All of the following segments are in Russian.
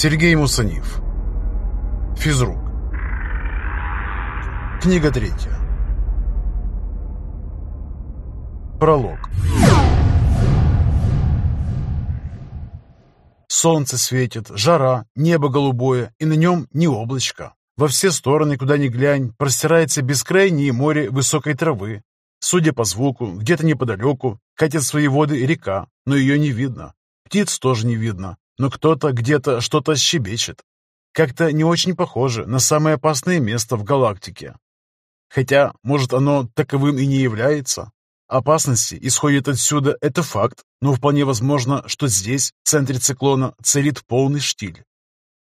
Сергей Мусанив. Физрук. Книга третья. Пролог. Солнце светит, жара, небо голубое, и на нем не облачко. Во все стороны, куда ни глянь, простирается бескрайнее море высокой травы. Судя по звуку, где-то неподалеку катит свои воды река, но ее не видно. Птиц тоже не видно, но кто-то где-то что-то щебечет. Как-то не очень похоже на самое опасное место в галактике. Хотя, может, оно таковым и не является. Опасности исходят отсюда, это факт, но вполне возможно, что здесь, в центре циклона, царит полный штиль.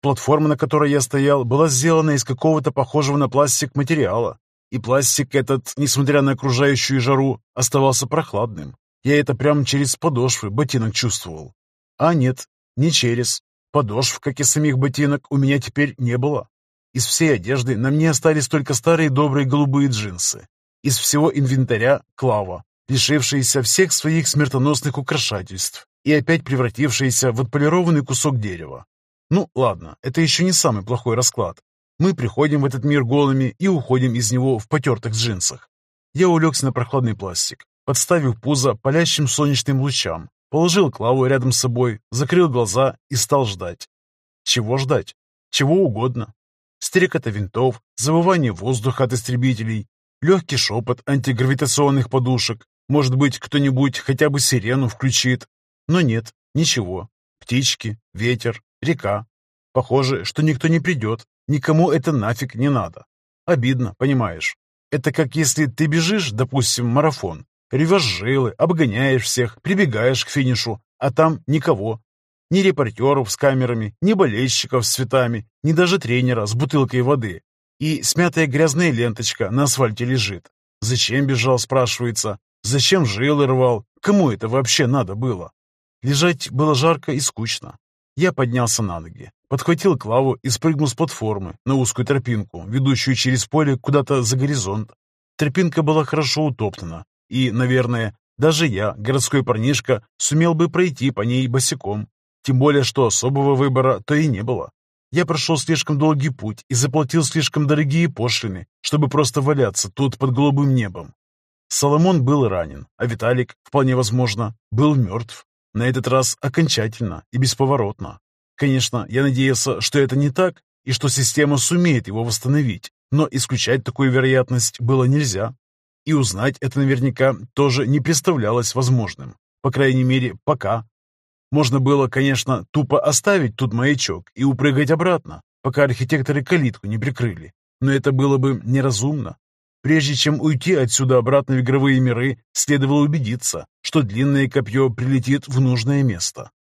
Платформа, на которой я стоял, была сделана из какого-то похожего на пластик материала, и пластик этот, несмотря на окружающую жару, оставался прохладным. Я это прямо через подошвы ботинок чувствовал. А нет, не через. Подошв, как и самих ботинок, у меня теперь не было. Из всей одежды на мне остались только старые добрые голубые джинсы. Из всего инвентаря – клава, лишившаяся всех своих смертоносных украшательств и опять превратившаяся в отполированный кусок дерева. Ну, ладно, это еще не самый плохой расклад. Мы приходим в этот мир голыми и уходим из него в потертых джинсах. Я улегся на прохладный пластик, подставив пузо палящим солнечным лучам, Положил Клаву рядом с собой, закрыл глаза и стал ждать. Чего ждать? Чего угодно. Стрекота винтов, завывание воздуха от истребителей, легкий шепот антигравитационных подушек. Может быть, кто-нибудь хотя бы сирену включит. Но нет, ничего. Птички, ветер, река. Похоже, что никто не придет. Никому это нафиг не надо. Обидно, понимаешь? Это как если ты бежишь, допустим, марафон, Ревешь жилы, обгоняешь всех, прибегаешь к финишу, а там никого. Ни репортеров с камерами, ни болельщиков с цветами, ни даже тренера с бутылкой воды. И смятая грязная ленточка на асфальте лежит. Зачем бежал, спрашивается. Зачем жилы рвал? Кому это вообще надо было? Лежать было жарко и скучно. Я поднялся на ноги, подхватил Клаву и спрыгнул с платформы на узкую тропинку, ведущую через поле куда-то за горизонт. Тропинка была хорошо утоптана, и, наверное, даже я, городской парнишка, сумел бы пройти по ней босиком. Тем более, что особого выбора то и не было. Я прошел слишком долгий путь и заплатил слишком дорогие пошлины, чтобы просто валяться тут под голубым небом. Соломон был ранен, а Виталик, вполне возможно, был мертв. На этот раз окончательно и бесповоротно. Конечно, я надеялся, что это не так, и что система сумеет его восстановить, но исключать такую вероятность было нельзя. И узнать это наверняка тоже не представлялось возможным. По крайней мере, пока. Можно было, конечно, тупо оставить тут маячок и упрыгать обратно, пока архитекторы калитку не прикрыли. Но это было бы неразумно. Прежде чем уйти отсюда обратно в игровые миры, следовало убедиться, что длинное копье прилетит в нужное место.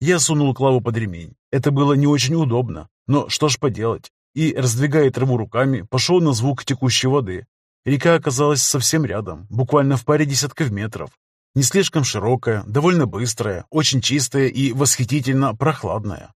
Я сунул Клаву под ремень. Это было не очень удобно, но что ж поделать. И, раздвигая траву руками, пошел на звук текущей воды, Река оказалась совсем рядом, буквально в паре десятков метров. Не слишком широкая, довольно быстрая, очень чистая и восхитительно прохладная.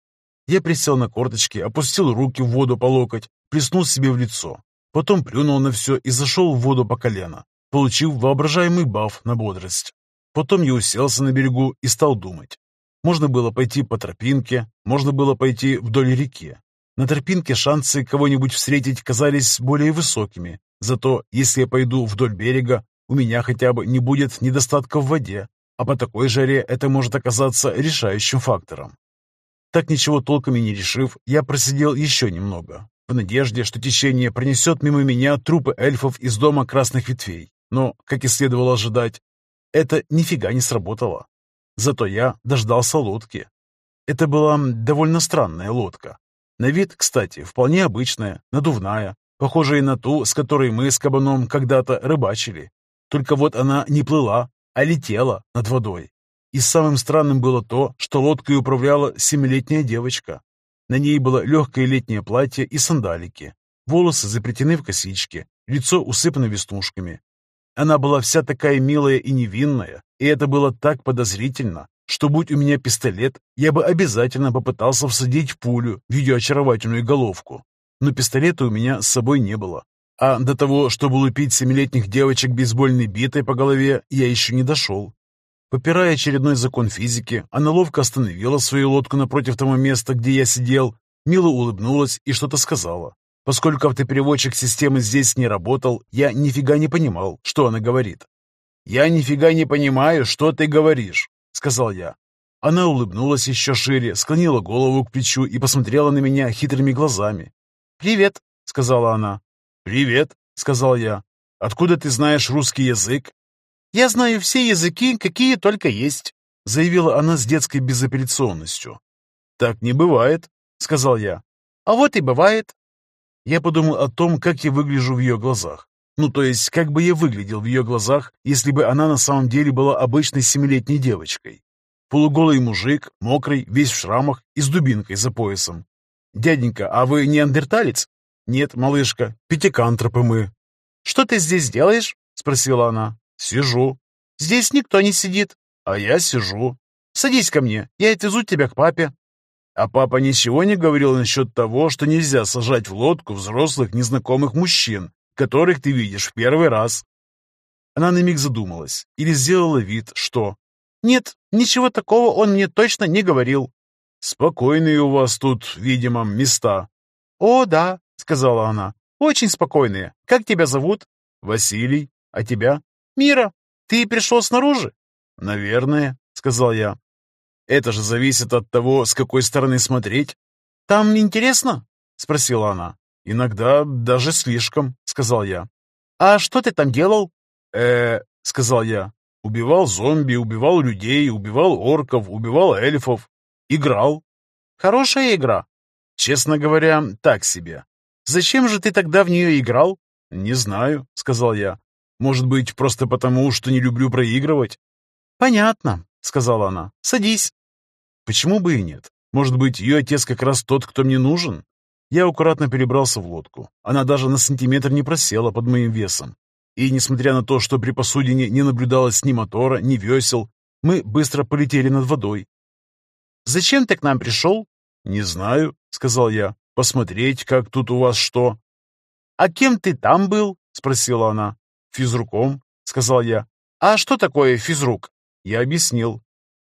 Я присел на корточки, опустил руки в воду по локоть, плеснул себе в лицо. Потом плюнул на все и зашел в воду по колено, получив воображаемый баф на бодрость. Потом я уселся на берегу и стал думать. Можно было пойти по тропинке, можно было пойти вдоль реки. На тропинке шансы кого-нибудь встретить казались более высокими, Зато, если я пойду вдоль берега, у меня хотя бы не будет недостатка в воде, а по такой жаре это может оказаться решающим фактором. Так ничего толком и не решив, я просидел еще немного, в надежде, что течение пронесет мимо меня трупы эльфов из дома красных ветвей. Но, как и следовало ожидать, это нифига не сработало. Зато я дождался лодки. Это была довольно странная лодка. На вид, кстати, вполне обычная, надувная, похожая на ту, с которой мы с кабаном когда-то рыбачили. Только вот она не плыла, а летела над водой. И самым странным было то, что лодкой управляла семилетняя девочка. На ней было легкое летнее платье и сандалики. Волосы заплетены в косички, лицо усыпано веснушками. Она была вся такая милая и невинная, и это было так подозрительно, что будь у меня пистолет, я бы обязательно попытался всадить пулю в ее очаровательную головку но пистолета у меня с собой не было. А до того, чтобы лупить семилетних девочек бейсбольной битой по голове, я еще не дошел. Попирая очередной закон физики, она ловко остановила свою лодку напротив того места, где я сидел, мило улыбнулась и что-то сказала. Поскольку автопереводчик системы здесь не работал, я нифига не понимал, что она говорит. «Я нифига не понимаю, что ты говоришь», — сказал я. Она улыбнулась еще шире, склонила голову к плечу и посмотрела на меня хитрыми глазами. «Привет», — сказала она. «Привет», — сказал я. «Откуда ты знаешь русский язык?» «Я знаю все языки, какие только есть», — заявила она с детской безапелляционностью. «Так не бывает», — сказал я. «А вот и бывает», я подумал о том, как я выгляжу в ее глазах. Ну, то есть, как бы я выглядел в ее глазах, если бы она на самом деле была обычной семилетней девочкой. Полуголый мужик, мокрый, весь в шрамах и с дубинкой за поясом. «Дяденька, а вы неандерталец?» «Нет, малышка, пятикантропы мы». «Что ты здесь делаешь?» — спросила она. «Сижу». «Здесь никто не сидит». «А я сижу». «Садись ко мне, я отвезу тебя к папе». А папа ничего не говорил насчет того, что нельзя сажать в лодку взрослых незнакомых мужчин, которых ты видишь в первый раз. Она на миг задумалась или сделала вид, что... Нет, ничего такого он мне точно не говорил. Спокойные у вас тут, видимо, места. О, да, сказала она. Очень спокойные. Как тебя зовут? Василий. А тебя? Мира. Ты пришел снаружи? Наверное, сказал я. Это же зависит от того, с какой стороны смотреть. Там интересно? Спросила она. Иногда даже слишком, сказал я. А что ты там делал? э сказал я. Убивал зомби, убивал людей, убивал орков, убивал эльфов. Играл. Хорошая игра. Честно говоря, так себе. Зачем же ты тогда в нее играл? Не знаю, сказал я. Может быть, просто потому, что не люблю проигрывать? Понятно, сказала она. «Садись». Почему бы и нет? Может быть, ее отец как раз тот, кто мне нужен? Я аккуратно перебрался в лодку. Она даже на сантиметр не просела под моим весом. И, несмотря на то, что при посудине не наблюдалось ни мотора, ни весел, мы быстро полетели над водой. «Зачем ты к нам пришел?» «Не знаю», — сказал я. «Посмотреть, как тут у вас что». «А кем ты там был?» — спросила она. «Физруком», — сказал я. «А что такое физрук?» Я объяснил.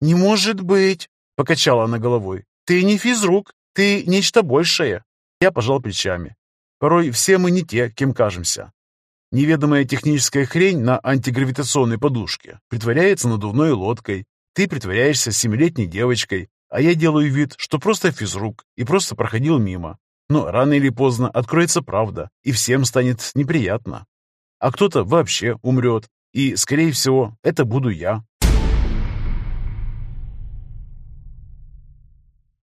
«Не может быть!» — покачала она головой. «Ты не физрук, ты нечто большее!» Я пожал плечами. Порой все мы не те, кем кажемся. Неведомая техническая хрень на антигравитационной подушке притворяется надувной лодкой. Ты притворяешься семилетней девочкой, а я делаю вид, что просто физрук и просто проходил мимо. Но рано или поздно откроется правда, и всем станет неприятно. А кто-то вообще умрет, и, скорее всего, это буду я.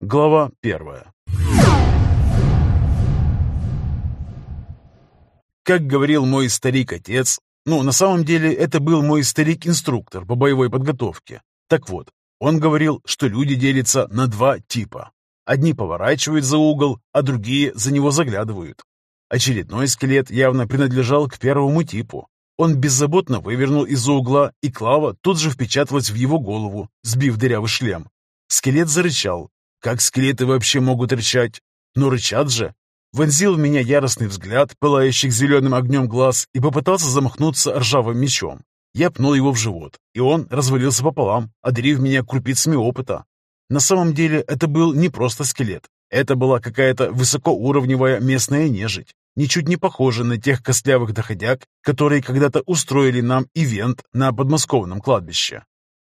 Глава первая Как говорил мой старик-отец, ну, на самом деле, это был мой старик-инструктор по боевой подготовке. Так вот, он говорил, что люди делятся на два типа. Одни поворачивают за угол, а другие за него заглядывают. Очередной скелет явно принадлежал к первому типу. Он беззаботно вывернул из-за угла, и Клава тут же впечаталась в его голову, сбив дырявый шлем. Скелет зарычал, как скелеты вообще могут рычать? Но рычат же. Вонзил в меня яростный взгляд, пылающих зеленым огнем глаз, и попытался замахнуться ржавым мечом. Я пнул его в живот, и он развалился пополам, одарив меня крупицами опыта. На самом деле это был не просто скелет. Это была какая-то высокоуровневая местная нежить, ничуть не похожая на тех костлявых доходяг, которые когда-то устроили нам ивент на подмосковном кладбище.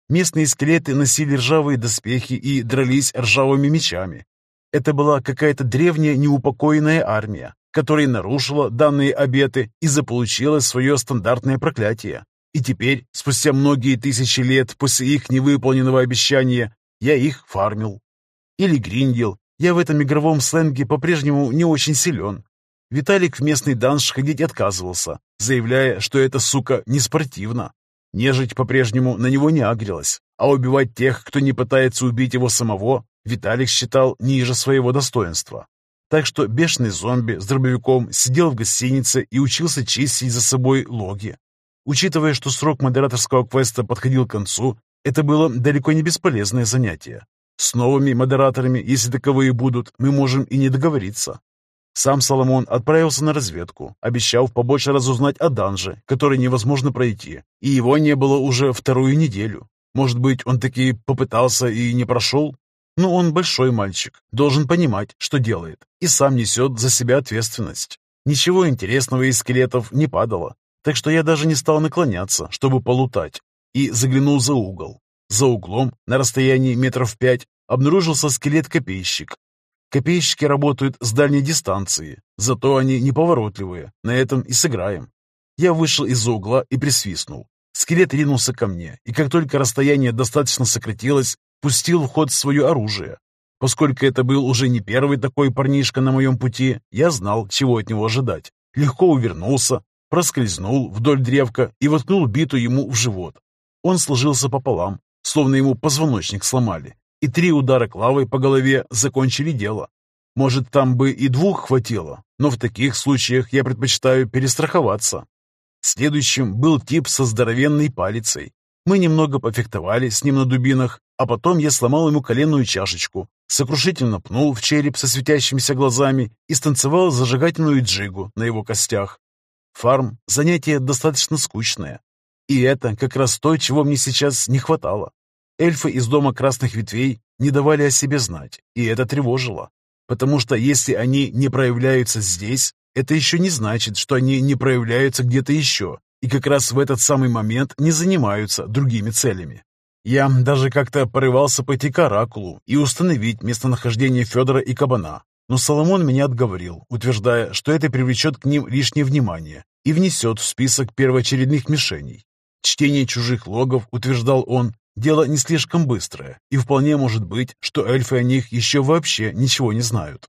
Местные скелеты носили ржавые доспехи и дрались ржавыми мечами. Это была какая-то древняя неупокоенная армия, которая нарушила данные обеты и заполучила свое стандартное проклятие. И теперь, спустя многие тысячи лет после их невыполненного обещания, я их фармил. Или гриндил. Я в этом игровом сленге по-прежнему не очень силен. Виталик в местный данж ходить отказывался, заявляя, что это, сука, не спортивно. Нежить по-прежнему на него не агрилась, а убивать тех, кто не пытается убить его самого, Виталик считал ниже своего достоинства. Так что бешеный зомби с дробовиком сидел в гостинице и учился чистить за собой логи. Учитывая, что срок модераторского квеста подходил к концу, это было далеко не бесполезное занятие. С новыми модераторами, если таковые будут, мы можем и не договориться. Сам Соломон отправился на разведку, обещав побольше разузнать о данже, который невозможно пройти, и его не было уже вторую неделю. Может быть, он таки попытался и не прошел? Но он большой мальчик, должен понимать, что делает, и сам несет за себя ответственность. Ничего интересного из скелетов не падало, так что я даже не стал наклоняться, чтобы полутать, и заглянул за угол. За углом, на расстоянии метров пять, обнаружился скелет-копейщик. Копейщики работают с дальней дистанции, зато они неповоротливые, на этом и сыграем. Я вышел из-за угла и присвистнул. Скелет ринулся ко мне, и как только расстояние достаточно сократилось, пустил в ход свое оружие. Поскольку это был уже не первый такой парнишка на моем пути, я знал, чего от него ожидать. Легко увернулся, проскользнул вдоль древка и воткнул биту ему в живот. Он сложился пополам, словно ему позвоночник сломали, и три удара клавой по голове закончили дело. Может, там бы и двух хватило, но в таких случаях я предпочитаю перестраховаться. Следующим был тип со здоровенной палицей. Мы немного пофехтовали с ним на дубинах, а потом я сломал ему коленную чашечку, сокрушительно пнул в череп со светящимися глазами и станцевал зажигательную джигу на его костях. Фарм – занятие достаточно скучное, и это как раз то, чего мне сейчас не хватало. Эльфы из дома красных ветвей не давали о себе знать, и это тревожило. Потому что если они не проявляются здесь, это еще не значит, что они не проявляются где-то еще, и как раз в этот самый момент не занимаются другими целями. Я даже как-то порывался пойти к Оракулу и установить местонахождение Федора и Кабана, но Соломон меня отговорил, утверждая, что это привлечет к ним лишнее внимание и внесет в список первоочередных мишеней. Чтение чужих логов, утверждал он, дело не слишком быстрое, и вполне может быть, что эльфы о них еще вообще ничего не знают.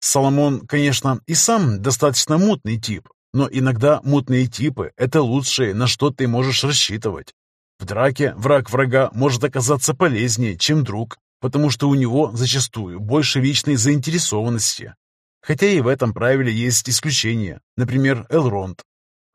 Соломон, конечно, и сам достаточно мутный тип, но иногда мутные типы – это лучшее, на что ты можешь рассчитывать. В драке враг врага может оказаться полезнее, чем друг, потому что у него зачастую больше личной заинтересованности. Хотя и в этом правиле есть исключения, например, Элронд,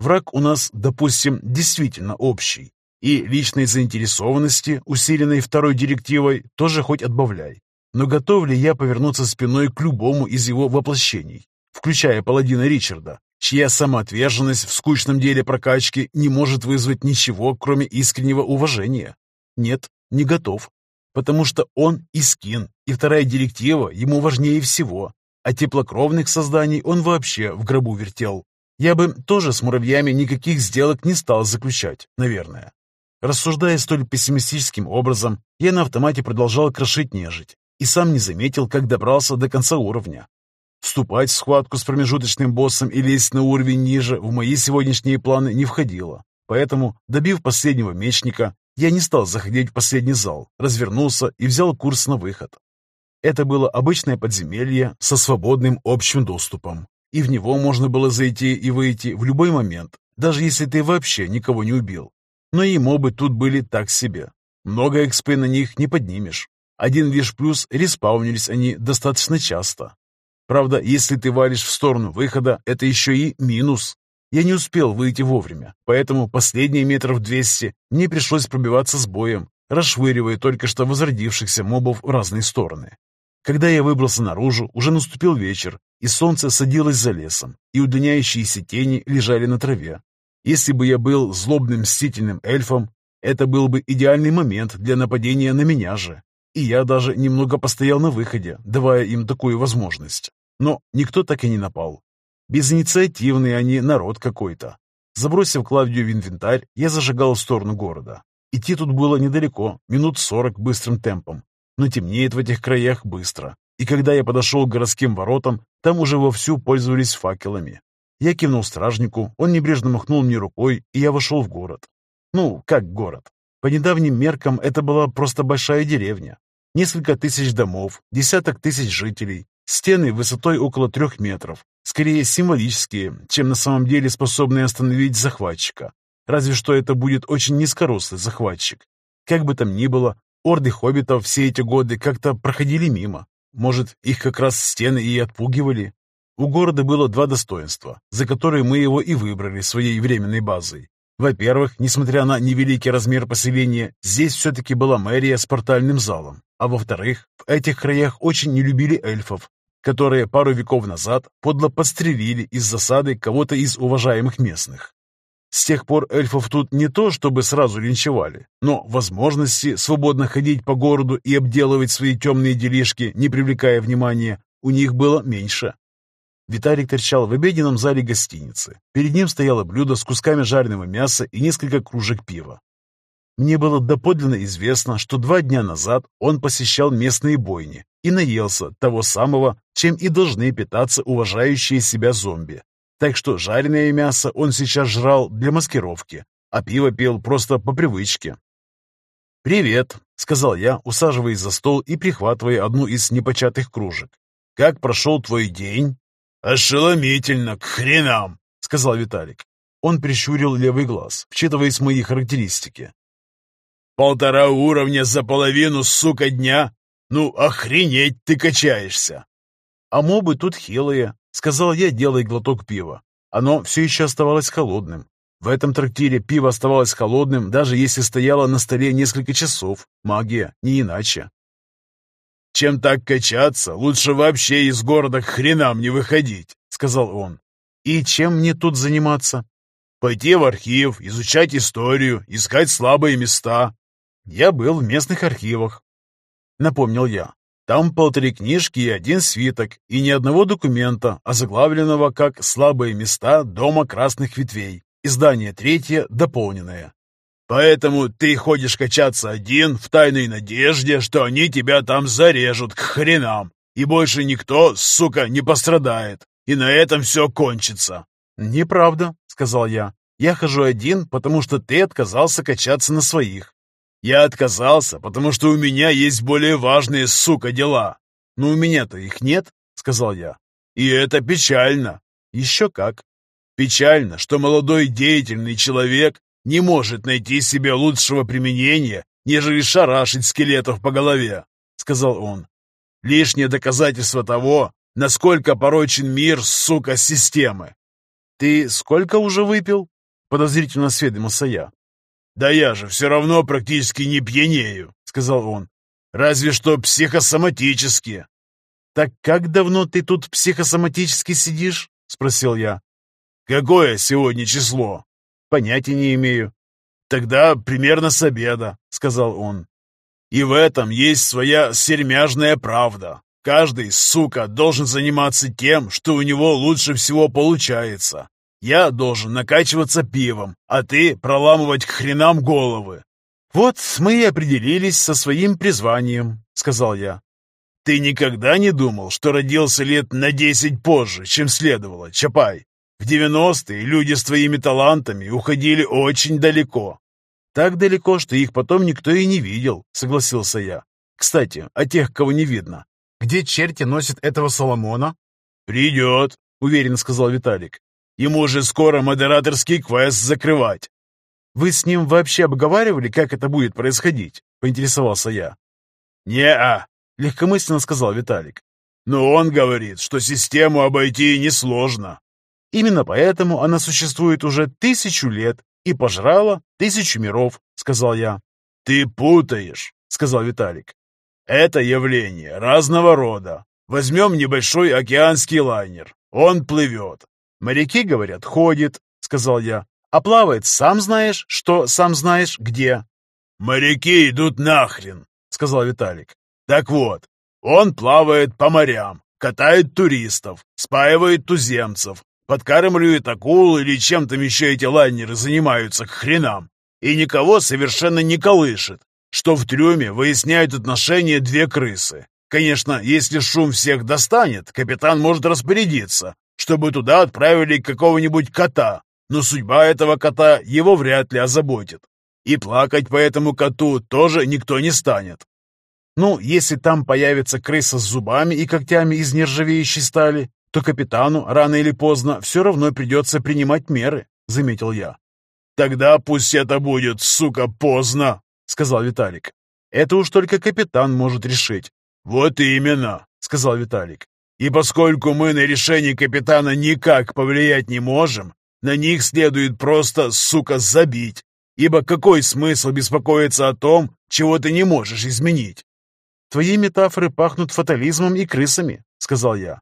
Враг у нас, допустим, действительно общий, и личной заинтересованности, усиленной второй директивой, тоже хоть отбавляй. Но готов ли я повернуться спиной к любому из его воплощений, включая паладина Ричарда, чья самоотверженность в скучном деле прокачки не может вызвать ничего, кроме искреннего уважения? Нет, не готов, потому что он искин, и вторая директива ему важнее всего, а теплокровных созданий он вообще в гробу вертел. Я бы тоже с муравьями никаких сделок не стал заключать, наверное. Рассуждая столь пессимистическим образом, я на автомате продолжал крошить нежить и сам не заметил, как добрался до конца уровня. Вступать в схватку с промежуточным боссом и лезть на уровень ниже в мои сегодняшние планы не входило. Поэтому, добив последнего мечника, я не стал заходить в последний зал, развернулся и взял курс на выход. Это было обычное подземелье со свободным общим доступом, и в него можно было зайти и выйти в любой момент, даже если ты вообще никого не убил. Но и мобы тут были так себе. Много экспы на них не поднимешь. Один лишь плюс респаунились они достаточно часто. Правда, если ты валишь в сторону выхода, это еще и минус. Я не успел выйти вовремя, поэтому последние метров 200 мне пришлось пробиваться с боем, расшвыривая только что возродившихся мобов в разные стороны. Когда я выбрался наружу, уже наступил вечер, и солнце садилось за лесом, и удлиняющиеся тени лежали на траве. Если бы я был злобным мстительным эльфом, это был бы идеальный момент для нападения на меня же. И я даже немного постоял на выходе, давая им такую возможность. Но никто так и не напал. Безинициативный они народ какой-то. Забросив Клавдию в инвентарь, я зажигал в сторону города. Идти тут было недалеко, минут сорок быстрым темпом. Но темнеет в этих краях быстро, и когда я подошел к городским воротам, там уже вовсю пользовались факелами. Я кивнул стражнику, он небрежно махнул мне рукой, и я вошел в город. Ну, как город? По недавним меркам это была просто большая деревня. Несколько тысяч домов, десяток тысяч жителей, стены высотой около трех метров, скорее символические, чем на самом деле способные остановить захватчика. Разве что это будет очень низкорослый захватчик. Как бы там ни было, орды хоббитов все эти годы как-то проходили мимо, может, их как раз стены и отпугивали? У города было два достоинства, за которые мы его и выбрали своей временной базой. Во-первых, несмотря на невеликий размер поселения, здесь все-таки была мэрия с портальным залом. А во-вторых, в этих краях очень не любили эльфов, которые пару веков назад подло подстрелили из засады кого-то из уважаемых местных. С тех пор эльфов тут не то, чтобы сразу линчевали, но возможности свободно ходить по городу и обделывать свои темные делишки, не привлекая внимания, у них было меньше. Виталик торчал в обеденном зале гостиницы. Перед ним стояло блюдо с кусками жареного мяса и несколько кружек пива. Мне было доподлинно известно, что два дня назад он посещал местные бойни и наелся того самого, чем и должны питаться уважающие себя зомби. Так что жареное мясо он сейчас жрал для маскировки, а пиво пил просто по привычке. «Привет», — сказал я, усаживаясь за стол и прихватывая одну из непочатых кружек. «Как прошел твой день?» «Ошеломительно, к хренам!» — сказал Виталик. Он прищурил левый глаз, вчитываясь мои характеристики. «Полтора уровня за половину, сука, дня? Ну, охренеть ты качаешься!» «А мобы тут хилые», — сказал я, делая глоток пива. Оно все еще оставалось холодным. В этом трактире пиво оставалось холодным, даже если стояло на столе несколько часов. Магия, не иначе. «Чем так качаться, лучше вообще из города к хренам не выходить», — сказал он. «И чем мне тут заниматься?» «Пойти в архив, изучать историю, искать слабые места». «Я был в местных архивах», — напомнил я. Там полторы книжки и один свиток, и ни одного документа, озаглавленного как «Слабые места Дома Красных Ветвей». Издание третье, дополненное. Поэтому ты ходишь качаться один в тайной надежде, что они тебя там зарежут к хренам, и больше никто, сука, не пострадает, и на этом все кончится». «Неправда», — сказал я. «Я хожу один, потому что ты отказался качаться на своих. Я отказался, потому что у меня есть более важные, сука, дела. Но у меня-то их нет, сказал я. И это печально. Еще как. Печально, что молодой деятельный человек не может найти себе лучшего применения, нежели шарашить скелетов по голове, сказал он. Лишнее доказательство того, насколько порочен мир, сука, системы. Ты сколько уже выпил? Подозрительно осведомился я. «Да я же все равно практически не пьянею», — сказал он. «Разве что психосоматически». «Так как давно ты тут психосоматически сидишь?» — спросил я. «Какое сегодня число?» «Понятия не имею». «Тогда примерно с обеда», — сказал он. «И в этом есть своя сермяжная правда. Каждый, сука, должен заниматься тем, что у него лучше всего получается. Я должен накачиваться пивом, а ты проламывать к хренам головы. Вот мы и определились со своим призванием, сказал я. Ты никогда не думал, что родился лет на десять позже, чем следовало, Чапай? В девяностые люди с твоими талантами уходили очень далеко. Так далеко, что их потом никто и не видел, согласился я. Кстати, о тех, кого не видно. Где черти носят этого Соломона? Придет, уверенно сказал Виталик. Ему же скоро модераторский квест закрывать. Вы с ним вообще обговаривали, как это будет происходить? Поинтересовался я. Не-а, легкомысленно сказал Виталик. Но он говорит, что систему обойти несложно. Именно поэтому она существует уже тысячу лет и пожрала тысячу миров, сказал я. Ты путаешь, сказал Виталик. Это явление разного рода. Возьмем небольшой океанский лайнер. Он плывет. «Моряки, говорят, ходит», — сказал я. «А плавает, сам знаешь, что сам знаешь где». «Моряки идут нахрен», — сказал Виталик. «Так вот, он плавает по морям, катает туристов, спаивает туземцев, подкармливает акул или чем там еще эти лайнеры занимаются к хренам, и никого совершенно не колышет, что в трюме выясняют отношения две крысы. Конечно, если шум всех достанет, капитан может распорядиться, чтобы туда отправили какого-нибудь кота, но судьба этого кота его вряд ли озаботит. И плакать по этому коту тоже никто не станет. Ну, если там появится крыса с зубами и когтями из нержавеющей стали, то капитану рано или поздно все равно придется принимать меры, заметил я. Тогда пусть это будет, сука, поздно, сказал Виталик. Это уж только капитан может решить. Вот именно, сказал Виталик. И поскольку мы на решение капитана никак повлиять не можем, на них следует просто, сука, забить. Ибо какой смысл беспокоиться о том, чего ты не можешь изменить? Твои метафоры пахнут фатализмом и крысами, сказал я.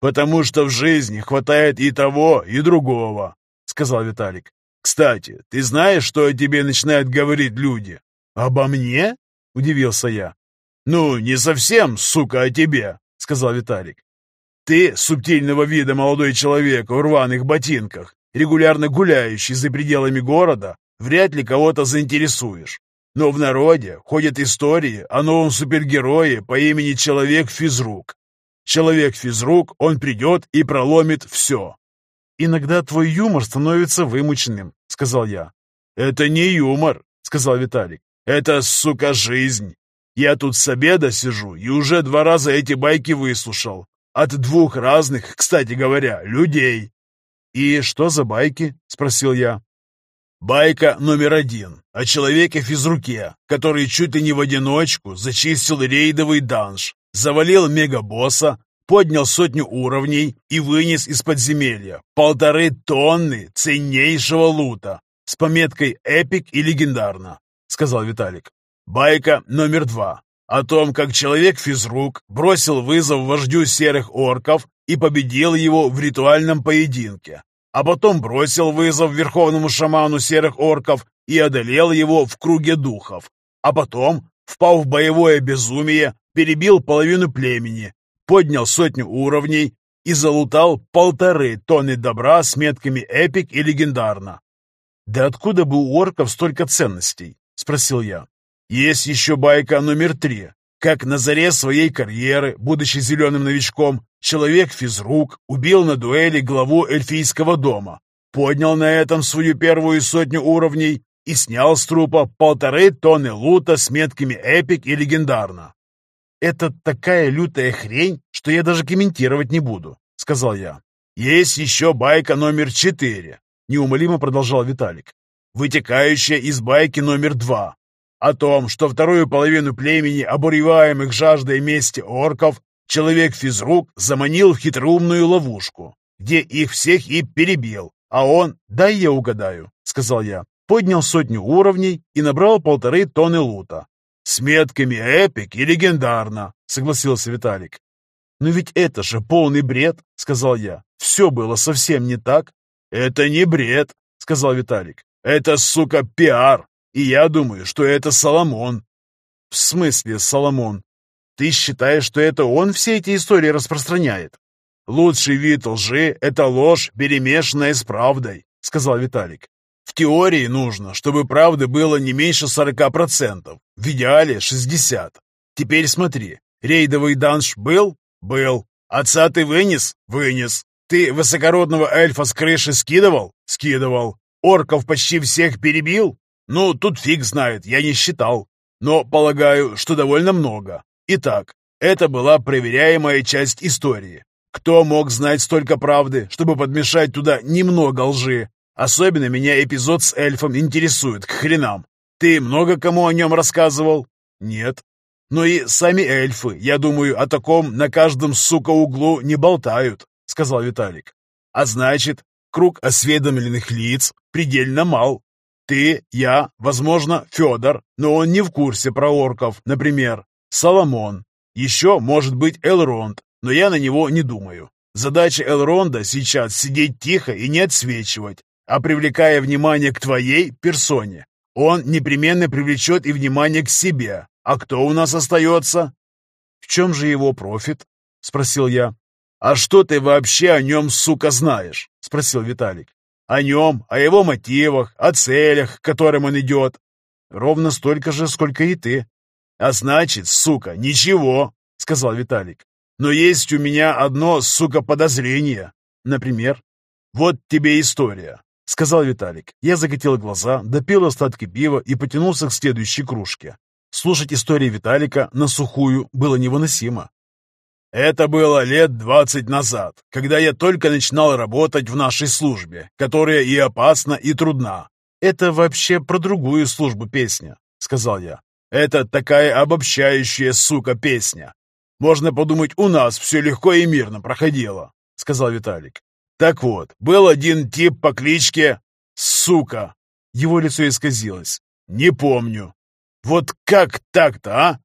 Потому что в жизни хватает и того, и другого, сказал Виталик. Кстати, ты знаешь, что о тебе начинают говорить люди? Обо мне? Удивился я. Ну, не совсем, сука, о тебе, сказал Виталик. Ты субтильного вида молодой человек в рваных ботинках, регулярно гуляющий за пределами города, вряд ли кого-то заинтересуешь. Но в народе ходят истории о новом супергерое по имени Человек-физрук. Человек-физрук, он придет и проломит все. «Иногда твой юмор становится вымученным», — сказал я. «Это не юмор», — сказал Виталик. «Это, сука, жизнь. Я тут с обеда сижу и уже два раза эти байки выслушал. От двух разных, кстати говоря, людей». «И что за байки?» — спросил я. Байка номер один о человеке-физруке, который чуть ли не в одиночку зачистил рейдовый данж, завалил мегабосса, поднял сотню уровней и вынес из подземелья полторы тонны ценнейшего лута с пометкой «Эпик» и «Легендарно», — сказал Виталик. Байка номер два о том, как человек-физрук бросил вызов вождю серых орков и победил его в ритуальном поединке, а потом бросил вызов верховному шаману серых орков и одолел его в круге духов, а потом, впав в боевое безумие, перебил половину племени, поднял сотню уровней и залутал полторы тонны добра с метками «Эпик» и «Легендарно». «Да откуда бы у орков столько ценностей?» — спросил я. «Есть еще байка номер три, как на заре своей карьеры, будучи зеленым новичком, человек-физрук убил на дуэли главу эльфийского дома, поднял на этом свою первую сотню уровней и снял с трупа полторы тонны лута с метками «Эпик» и «Легендарно». «Это такая лютая хрень, что я даже комментировать не буду», — сказал я. «Есть еще байка номер четыре», — неумолимо продолжал Виталик, «вытекающая из байки номер два, о том, что вторую половину племени, обуреваемых жаждой мести орков, человек-физрук заманил в хитроумную ловушку, где их всех и перебил, а он, дай я угадаю, сказал я, поднял сотню уровней и набрал полторы тонны лута. С метками эпик и легендарно, согласился Виталик. «Но ведь это же полный бред», — сказал я. «Все было совсем не так». «Это не бред», — сказал Виталик. «Это, сука, пиар. И я думаю, что это Соломон». «В смысле Соломон? Ты считаешь, что это он все эти истории распространяет?» «Лучший вид лжи — это ложь, перемешанная с правдой», — сказал Виталик. «В теории нужно, чтобы правды было не меньше 40%, в идеале 60%. Теперь смотри, рейдовый данж был? Был. Отца ты вынес? Вынес. Ты высокородного эльфа с крыши скидывал? Скидывал. Орков почти всех перебил? Ну, тут фиг знает, я не считал. Но полагаю, что довольно много. Итак, это была проверяемая часть истории. Кто мог знать столько правды, чтобы подмешать туда немного лжи? Особенно меня эпизод с эльфом интересует, к хренам. Ты много кому о нем рассказывал? Нет. Но и сами эльфы, я думаю, о таком на каждом, сука, углу не болтают, сказал Виталик. А значит, круг осведомленных лиц предельно мал. Ты, я, возможно, Федор, но он не в курсе про орков, например. Соломон. Еще, может быть, Элронд, но я на него не думаю. Задача Элронда сейчас сидеть тихо и не отсвечивать, а привлекая внимание к твоей персоне. Он непременно привлечет и внимание к себе. А кто у нас остается? В чем же его профит? Спросил я. А что ты вообще о нем, сука, знаешь? Спросил Виталик. О нем, о его мотивах, о целях, к которым он идет. Ровно столько же, сколько и ты. А значит, сука, ничего, сказал Виталик. Но есть у меня одно, сука, подозрение. Например? Вот тебе история, сказал Виталик. Я закатил глаза, допил остатки пива и потянулся к следующей кружке. Слушать истории Виталика на сухую было невыносимо. Это было лет двадцать назад, когда я только начинал работать в нашей службе, которая и опасна, и трудна. Это вообще про другую службу песня, сказал я. Это такая обобщающая, сука, песня. Можно подумать, у нас все легко и мирно проходило, сказал Виталик. Так вот, был один тип по кличке Сука. Его лицо исказилось. Не помню. Вот как так-то, а?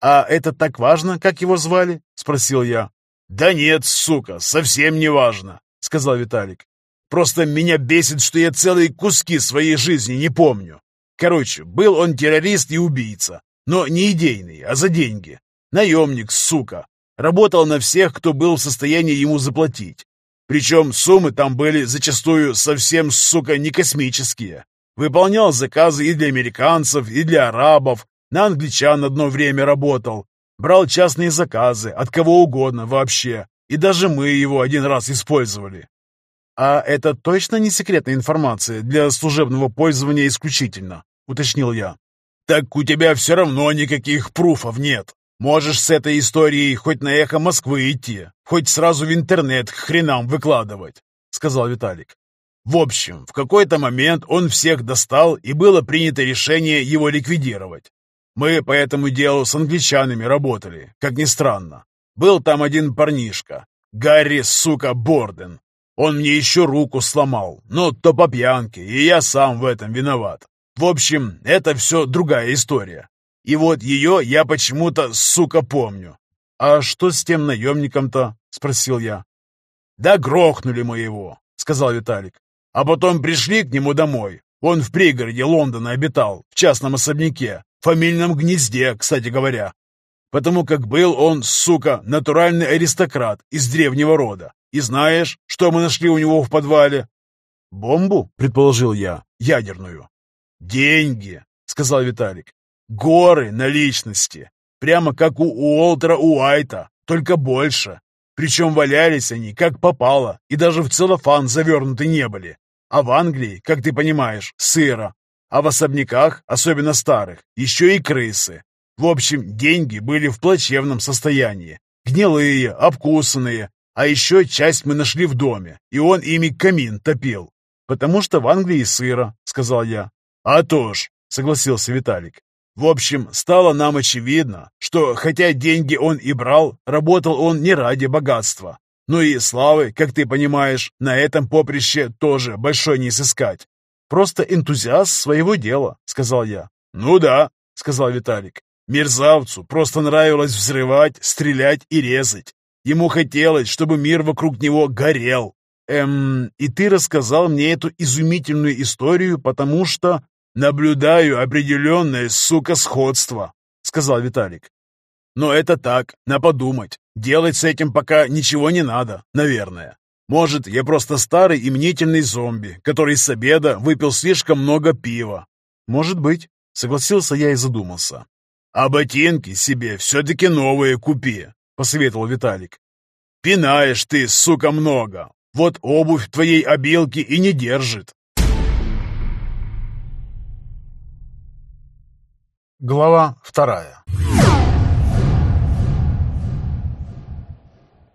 «А это так важно, как его звали?» — спросил я. «Да нет, сука, совсем не важно», — сказал Виталик. Просто меня бесит, что я целые куски своей жизни не помню. Короче, был он террорист и убийца, но не идейный, а за деньги. Наемник, сука. Работал на всех, кто был в состоянии ему заплатить. Причем суммы там были зачастую совсем, сука, не космические. Выполнял заказы и для американцев, и для арабов. На англичан одно время работал. Брал частные заказы, от кого угодно вообще. И даже мы его один раз использовали. «А это точно не секретная информация для служебного пользования исключительно?» — уточнил я. «Так у тебя все равно никаких пруфов нет. Можешь с этой историей хоть на эхо Москвы идти, хоть сразу в интернет к хренам выкладывать», — сказал Виталик. В общем, в какой-то момент он всех достал, и было принято решение его ликвидировать. Мы по этому делу с англичанами работали, как ни странно. Был там один парнишка, Гарри, сука, Борден. Он мне еще руку сломал, но то по пьянке, и я сам в этом виноват. В общем, это все другая история. И вот ее я почему-то, сука, помню. «А что с тем наемником-то?» — спросил я. «Да грохнули мы его», — сказал Виталик. «А потом пришли к нему домой. Он в пригороде Лондона обитал, в частном особняке, в фамильном гнезде, кстати говоря. Потому как был он, сука, натуральный аристократ из древнего рода. И знаешь, что мы нашли у него в подвале?» «Бомбу?» — предположил я. «Ядерную». «Деньги», — сказал Виталик. «Горы наличности. Прямо как у Уолтера Уайта, только больше. Причем валялись они как попало, и даже в целлофан завернуты не были. А в Англии, как ты понимаешь, сыро. А в особняках, особенно старых, еще и крысы. В общем, деньги были в плачевном состоянии. Гнилые, обкусанные, а еще часть мы нашли в доме, и он ими камин топил. «Потому что в Англии сыро», — сказал я. «А то ж», — согласился Виталик. В общем, стало нам очевидно, что хотя деньги он и брал, работал он не ради богатства. Ну и славы, как ты понимаешь, на этом поприще тоже большой не сыскать. Просто энтузиаст своего дела, сказал я. Ну да, сказал Виталик. Мерзавцу просто нравилось взрывать, стрелять и резать. Ему хотелось, чтобы мир вокруг него горел. Эм, и ты рассказал мне эту изумительную историю, потому что... Наблюдаю определенное, сука, сходство, сказал Виталик. Но это так, на подумать. Делать с этим пока ничего не надо, наверное. Может, я просто старый и мнительный зомби, который с обеда выпил слишком много пива. Может быть, согласился я и задумался. А ботинки себе все-таки новые купи, посоветовал Виталик. «Пинаешь ты, сука, много. Вот обувь твоей обилки и не держит». Глава вторая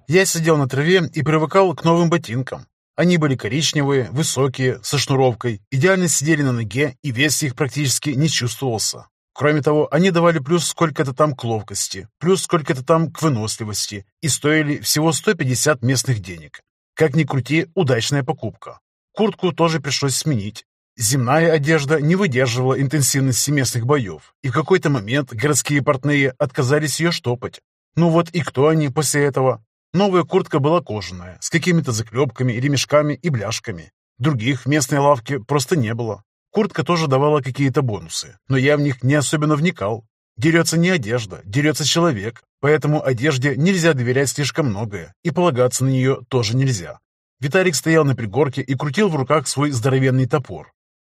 Я сидел на траве и привыкал к новым ботинкам. Они были коричневые, высокие, со шнуровкой, идеально сидели на ноге, и вес их практически не чувствовался. Кроме того, они давали плюс сколько-то там к ловкости, плюс сколько-то там к выносливости и стоили всего 150 местных денег. Как ни крути, удачная покупка. Куртку тоже пришлось сменить. Земная одежда не выдерживала интенсивности местных боев, и в какой-то момент городские портные отказались ее штопать. Ну вот и кто они после этого? Новая куртка была кожаная, с какими-то заклепками, ремешками и бляшками. Других в местной лавке просто не было. Куртка тоже давала какие-то бонусы, но я в них не особенно вникал. Дерется не одежда, дерется человек, поэтому одежде нельзя доверять слишком многое, и полагаться на нее тоже нельзя. Виталик стоял на пригорке и крутил в руках свой здоровенный топор.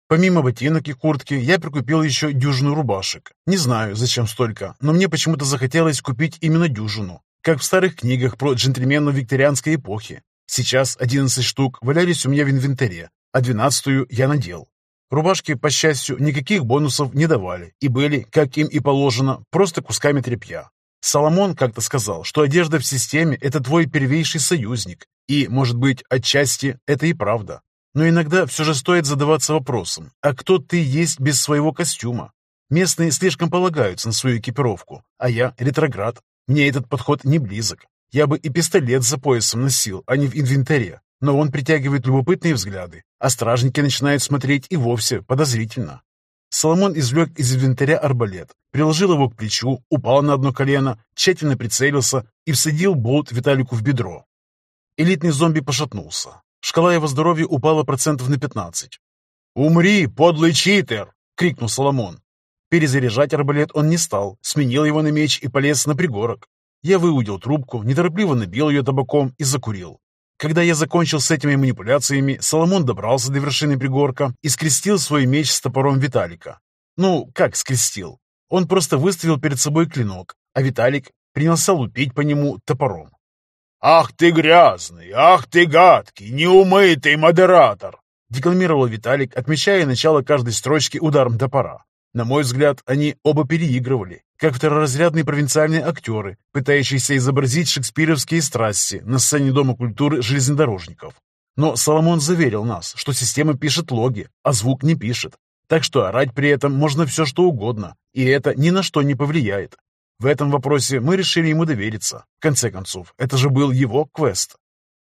Помимо ботинок и куртки, я прикупил еще дюжину рубашек. Не знаю, зачем столько, но мне почему-то захотелось купить именно дюжину, как в старых книгах про джентльменов викторианской эпохи. Сейчас 11 штук валялись у меня в инвентаре, а двенадцатую я надел. Рубашки, по счастью, никаких бонусов не давали и были, как им и положено, просто кусками тряпья. Соломон как-то сказал, что одежда в системе – это твой первейший союзник, и, может быть, отчасти это и правда. Но иногда все же стоит задаваться вопросом, а кто ты есть без своего костюма? Местные слишком полагаются на свою экипировку, а я ретроград. Мне этот подход не близок. Я бы и пистолет за поясом носил, а не в инвентаре но он притягивает любопытные взгляды, а стражники начинают смотреть и вовсе подозрительно. Соломон извлек из инвентаря арбалет, приложил его к плечу, упал на одно колено, тщательно прицелился и всадил болт Виталику в бедро. Элитный зомби пошатнулся. Шкала его здоровья упала процентов на 15. «Умри, подлый читер!» — крикнул Соломон. Перезаряжать арбалет он не стал, сменил его на меч и полез на пригорок. Я выудил трубку, неторопливо набил ее табаком и закурил. Когда я закончил с этими манипуляциями, Соломон добрался до вершины пригорка и скрестил свой меч с топором Виталика. Ну, как скрестил? Он просто выставил перед собой клинок, а Виталик принялся лупить по нему топором. «Ах ты грязный! Ах ты гадкий! Неумытый модератор!» Декламировал Виталик, отмечая начало каждой строчки ударом топора. На мой взгляд, они оба переигрывали, как второразрядные провинциальные актеры, пытающиеся изобразить шекспировские страсти на сцене Дома культуры железнодорожников. Но Соломон заверил нас, что система пишет логи, а звук не пишет. Так что орать при этом можно все что угодно, и это ни на что не повлияет. В этом вопросе мы решили ему довериться. В конце концов, это же был его квест.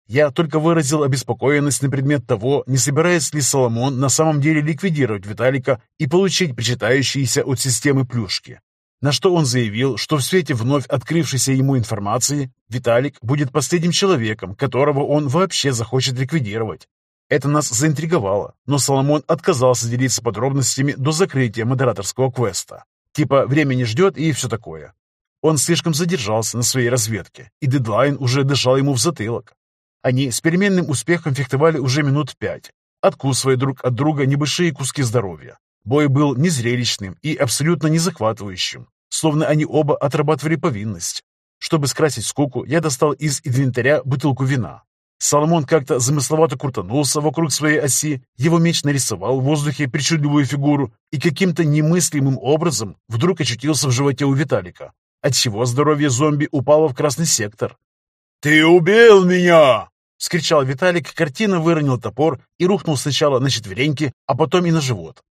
Я только выразил обеспокоенность на предмет того, не собирается ли Соломон на самом деле ликвидировать Виталика и получить причитающиеся от системы плюшки. На что он заявил, что в свете вновь открывшейся ему информации Виталик будет последним человеком, которого он вообще захочет ликвидировать. Это нас заинтриговало, но Соломон отказался делиться подробностями до закрытия модераторского квеста. Типа время не ждет и все такое. Он слишком задержался на своей разведке, и дедлайн уже дышал ему в затылок. Они с переменным успехом фехтовали уже минут пять, откусывая друг от друга небольшие куски здоровья. Бой был незрелищным и абсолютно не захватывающим, словно они оба отрабатывали повинность. Чтобы скрасить скуку, я достал из инвентаря бутылку вина. Соломон как-то замысловато крутанулся вокруг своей оси, его меч нарисовал в воздухе причудливую фигуру и каким-то немыслимым образом вдруг очутился в животе у Виталика, отчего здоровье зомби упало в красный сектор, «Ты убил меня!» — скричал Виталик, картина выронил топор и рухнул сначала на четвереньки, а потом и на живот.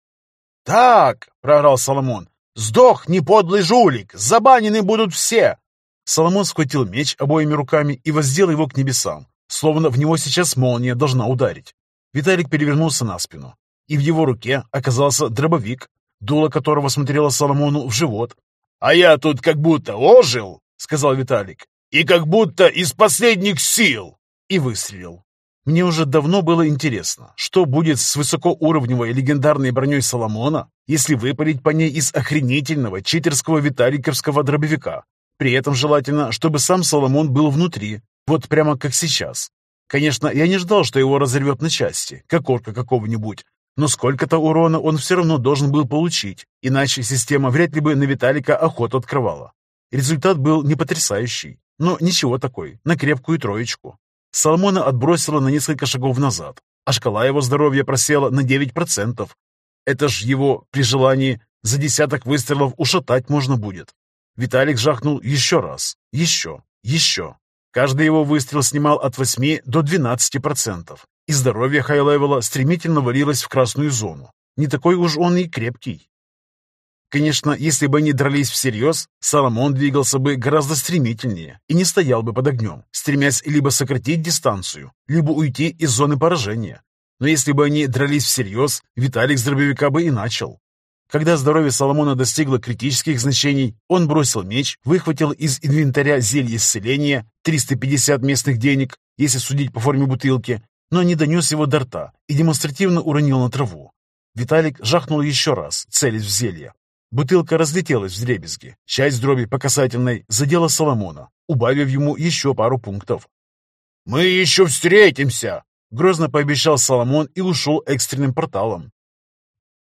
«Так!» — проорал Соломон. «Сдохни, подлый жулик! Забанены будут все!» Соломон схватил меч обоими руками и воздел его к небесам, словно в него сейчас молния должна ударить. Виталик перевернулся на спину, и в его руке оказался дробовик, дуло которого смотрело Соломону в живот. «А я тут как будто ожил!» — сказал Виталик и как будто из последних сил!» И выстрелил. Мне уже давно было интересно, что будет с высокоуровневой легендарной броней Соломона, если выпалить по ней из охренительного читерского виталиковского дробовика. При этом желательно, чтобы сам Соломон был внутри, вот прямо как сейчас. Конечно, я не ждал, что его разорвет на части, как орка какого-нибудь, но сколько-то урона он все равно должен был получить, иначе система вряд ли бы на Виталика охоту открывала. Результат был не потрясающий, но ничего такой, на крепкую троечку. Соломона отбросила на несколько шагов назад, а шкала его здоровья просела на 9%. Это ж его, при желании, за десяток выстрелов ушатать можно будет. Виталик жахнул еще раз, еще, еще. Каждый его выстрел снимал от 8 до 12%, и здоровье хай-левела стремительно валилось в красную зону. Не такой уж он и крепкий. Конечно, если бы они дрались всерьез, Соломон двигался бы гораздо стремительнее и не стоял бы под огнем, стремясь либо сократить дистанцию, либо уйти из зоны поражения. Но если бы они дрались всерьез, Виталик с дробовика бы и начал. Когда здоровье Соломона достигло критических значений, он бросил меч, выхватил из инвентаря зелье исцеления, 350 местных денег, если судить по форме бутылки, но не донес его до рта и демонстративно уронил на траву. Виталик жахнул еще раз, целясь в зелье, Бутылка разлетелась в дребезги. Часть дроби по касательной задела Соломона, убавив ему еще пару пунктов. «Мы еще встретимся!» — грозно пообещал Соломон и ушел экстренным порталом.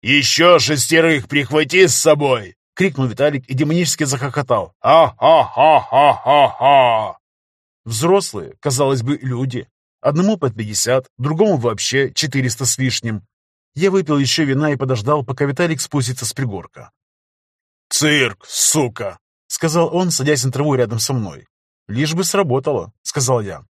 «Еще шестерых прихвати с собой!» — крикнул Виталик и демонически захохотал. «А-ха-ха-ха-ха-ха!» Взрослые, казалось бы, люди. Одному под пятьдесят, другому вообще четыреста с лишним. Я выпил еще вина и подождал, пока Виталик спустится с пригорка. «Цирк, сука!» — сказал он, садясь на траву рядом со мной. «Лишь бы сработало», — сказал я.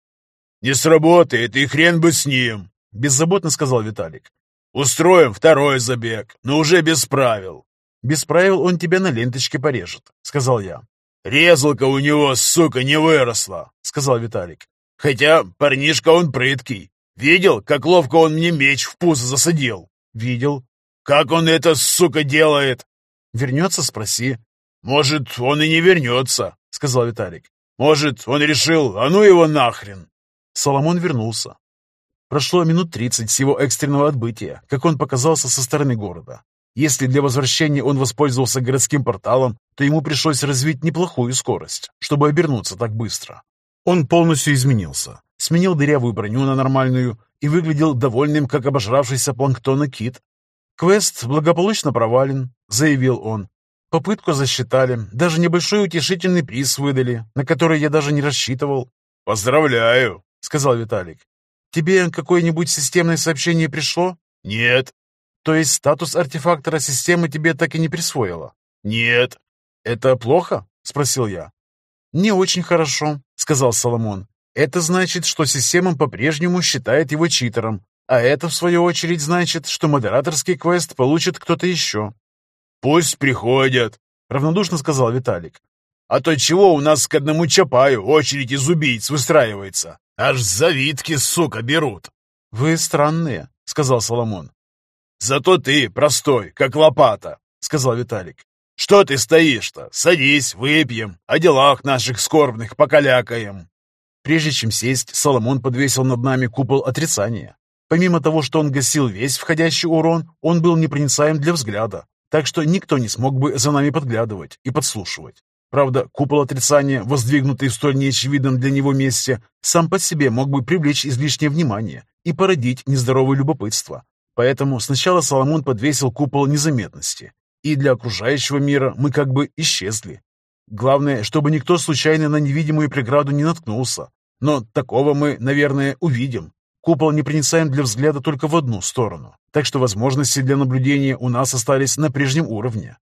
«Не сработает, и хрен бы с ним!» — беззаботно сказал Виталик. «Устроим второй забег, но уже без правил». «Без правил он тебя на ленточке порежет», — сказал я. «Резалка у него, сука, не выросла», — сказал Виталик. «Хотя парнишка он прыткий. Видел, как ловко он мне меч в пузо засадил?» «Видел». «Как он это, сука, делает?» Вернется, спроси. Может, он и не вернется, сказал Виталик. Может, он решил, а ну его нахрен. Соломон вернулся. Прошло минут тридцать с его экстренного отбытия, как он показался со стороны города. Если для возвращения он воспользовался городским порталом, то ему пришлось развить неплохую скорость, чтобы обернуться так быстро. Он полностью изменился, сменил дырявую броню на нормальную и выглядел довольным, как обожравшийся планктона кит. «Квест благополучно провален», — заявил он. «Попытку засчитали, даже небольшой утешительный приз выдали, на который я даже не рассчитывал». «Поздравляю», — сказал Виталик. «Тебе какое-нибудь системное сообщение пришло?» «Нет». «То есть статус артефактора системы тебе так и не присвоила?» «Нет». «Это плохо?» — спросил я. «Не очень хорошо», — сказал Соломон. «Это значит, что система по-прежнему считает его читером, а это, в свою очередь, значит, что модераторский квест получит кто-то еще». «Пусть приходят», — равнодушно сказал Виталик. «А то чего у нас к одному Чапаю очередь из убийц выстраивается? Аж завитки, сука, берут». «Вы странные», — сказал Соломон. «Зато ты простой, как лопата», — сказал Виталик. «Что ты стоишь-то? Садись, выпьем, о делах наших скорбных покалякаем». Прежде чем сесть, Соломон подвесил над нами купол отрицания. Помимо того, что он гасил весь входящий урон, он был непроницаем для взгляда, так что никто не смог бы за нами подглядывать и подслушивать. Правда, купол отрицания, воздвигнутый в столь неочевидном для него месте, сам по себе мог бы привлечь излишнее внимание и породить нездоровое любопытство. Поэтому сначала Соломон подвесил купол незаметности, и для окружающего мира мы как бы исчезли. Главное, чтобы никто случайно на невидимую преграду не наткнулся. Но такого мы, наверное, увидим. Купол непроницаем для взгляда только в одну сторону, так что возможности для наблюдения у нас остались на прежнем уровне.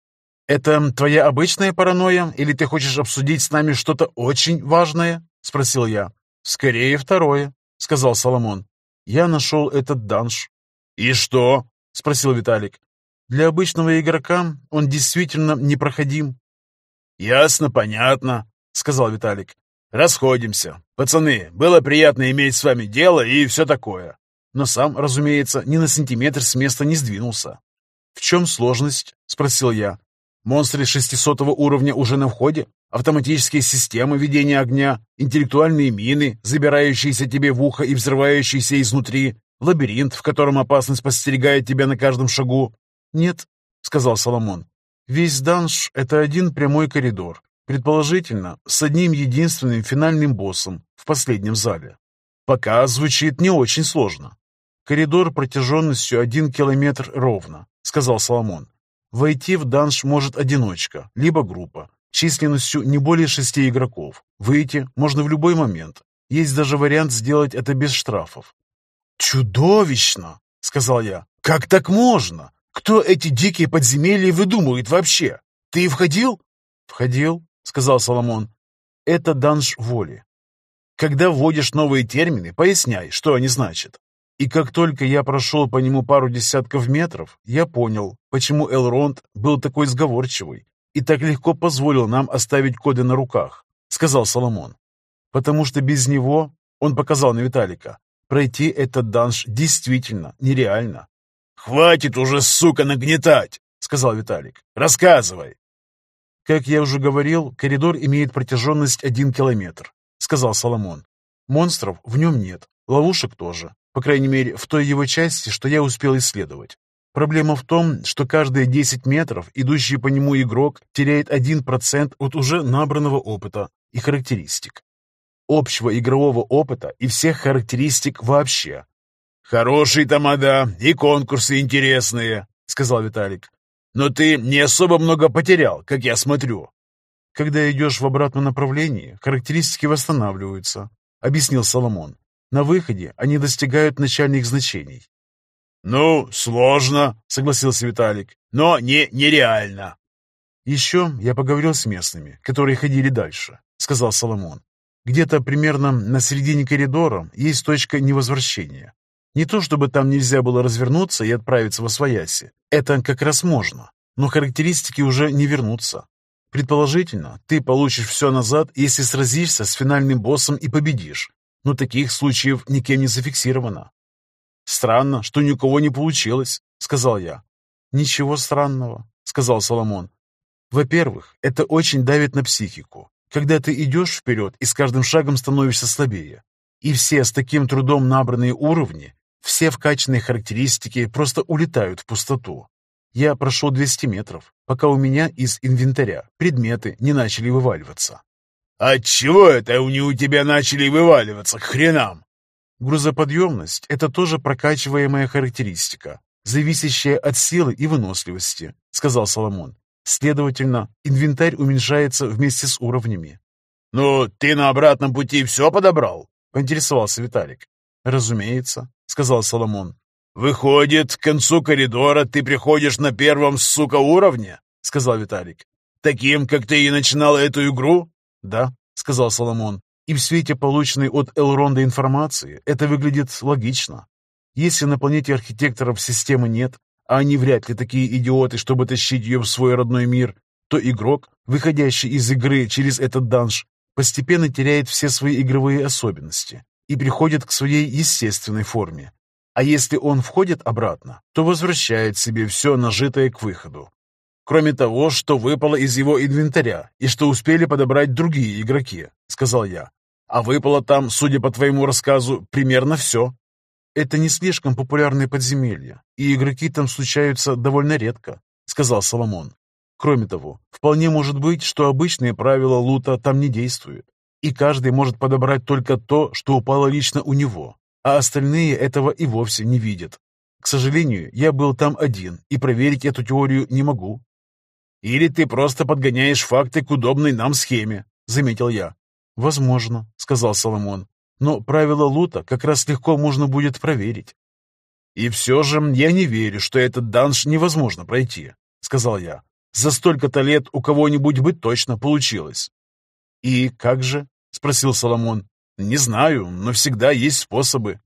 «Это твоя обычная паранойя, или ты хочешь обсудить с нами что-то очень важное?» — спросил я. «Скорее второе», — сказал Соломон. «Я нашел этот данж». «И что?» — спросил Виталик. Для обычного игрока он действительно непроходим. «Ясно, понятно», — сказал Виталик. «Расходимся. Пацаны, было приятно иметь с вами дело и все такое». Но сам, разумеется, ни на сантиметр с места не сдвинулся. «В чем сложность?» — спросил я. «Монстры 600 уровня уже на входе? Автоматические системы ведения огня, интеллектуальные мины, забирающиеся тебе в ухо и взрывающиеся изнутри, лабиринт, в котором опасность подстерегает тебя на каждом шагу, «Нет», — сказал Соломон. «Весь данж — это один прямой коридор, предположительно, с одним единственным финальным боссом в последнем зале. Пока звучит не очень сложно. Коридор протяженностью один километр ровно», — сказал Соломон. «Войти в данж может одиночка, либо группа, численностью не более шести игроков. Выйти можно в любой момент. Есть даже вариант сделать это без штрафов». «Чудовищно!» — сказал я. «Как так можно? Кто эти дикие подземелья выдумывает вообще? Ты входил? Входил, сказал Соломон. Это данж воли. Когда вводишь новые термины, поясняй, что они значат. И как только я прошел по нему пару десятков метров, я понял, почему Элронд был такой сговорчивый и так легко позволил нам оставить коды на руках, сказал Соломон. Потому что без него, он показал на Виталика, пройти этот данж действительно нереально. «Хватит уже, сука, нагнетать!» — сказал Виталик. «Рассказывай!» «Как я уже говорил, коридор имеет протяженность один километр», — сказал Соломон. «Монстров в нем нет, ловушек тоже, по крайней мере, в той его части, что я успел исследовать. Проблема в том, что каждые 10 метров идущий по нему игрок теряет 1% от уже набранного опыта и характеристик. Общего игрового опыта и всех характеристик вообще, «Хорошие тамада и конкурсы интересные», — сказал Виталик. «Но ты не особо много потерял, как я смотрю». «Когда идешь в обратном направлении, характеристики восстанавливаются», — объяснил Соломон. «На выходе они достигают начальных значений». «Ну, сложно», — согласился Виталик, — «но не нереально». «Еще я поговорил с местными, которые ходили дальше», — сказал Соломон. «Где-то примерно на середине коридора есть точка невозвращения. Не то чтобы там нельзя было развернуться и отправиться во свояси. Это как раз можно. Но характеристики уже не вернутся. Предположительно, ты получишь все назад, если сразишься с финальным боссом и победишь. Но таких случаев никем не зафиксировано. «Странно, что ни у кого не получилось», — сказал я. «Ничего странного», — сказал Соломон. «Во-первых, это очень давит на психику. Когда ты идешь вперед и с каждым шагом становишься слабее. И все с таким трудом набранные уровни, все вкачанные характеристики просто улетают в пустоту. Я прошел 200 метров, пока у меня из инвентаря предметы не начали вываливаться. «Отчего это они у тебя начали вываливаться к хренам?» Грузоподъемность – это тоже прокачиваемая характеристика, зависящая от силы и выносливости, сказал Соломон. Следовательно, инвентарь уменьшается вместе с уровнями. «Ну, ты на обратном пути все подобрал?» – поинтересовался Виталик. «Разумеется», — сказал Соломон. «Выходит, к концу коридора ты приходишь на первом, сука, уровне?» — сказал Виталик. «Таким, как ты и начинал эту игру?» «Да», — сказал Соломон. «И в свете полученной от Элронда информации это выглядит логично. Если на планете архитекторов системы нет, а они вряд ли такие идиоты, чтобы тащить ее в свой родной мир, то игрок, выходящий из игры через этот данж, постепенно теряет все свои игровые особенности и приходит к своей естественной форме. А если он входит обратно, то возвращает себе все нажитое к выходу. Кроме того, что выпало из его инвентаря и что успели подобрать другие игроки, сказал я. А выпало там, судя по твоему рассказу, примерно все. Это не слишком популярные подземелья, и игроки там случаются довольно редко, сказал Соломон. Кроме того, вполне может быть, что обычные правила лута там не действуют, и каждый может подобрать только то, что упало лично у него, а остальные этого и вовсе не видят. К сожалению, я был там один, и проверить эту теорию не могу. «Или ты просто подгоняешь факты к удобной нам схеме», — заметил я. «Возможно», — сказал Соломон. «Но правила лута как раз легко можно будет проверить». «И все же я не верю, что этот данж невозможно пройти», — сказал я. «За столько-то лет у кого-нибудь бы точно получилось». «И как же?» — спросил Соломон. «Не знаю, но всегда есть способы».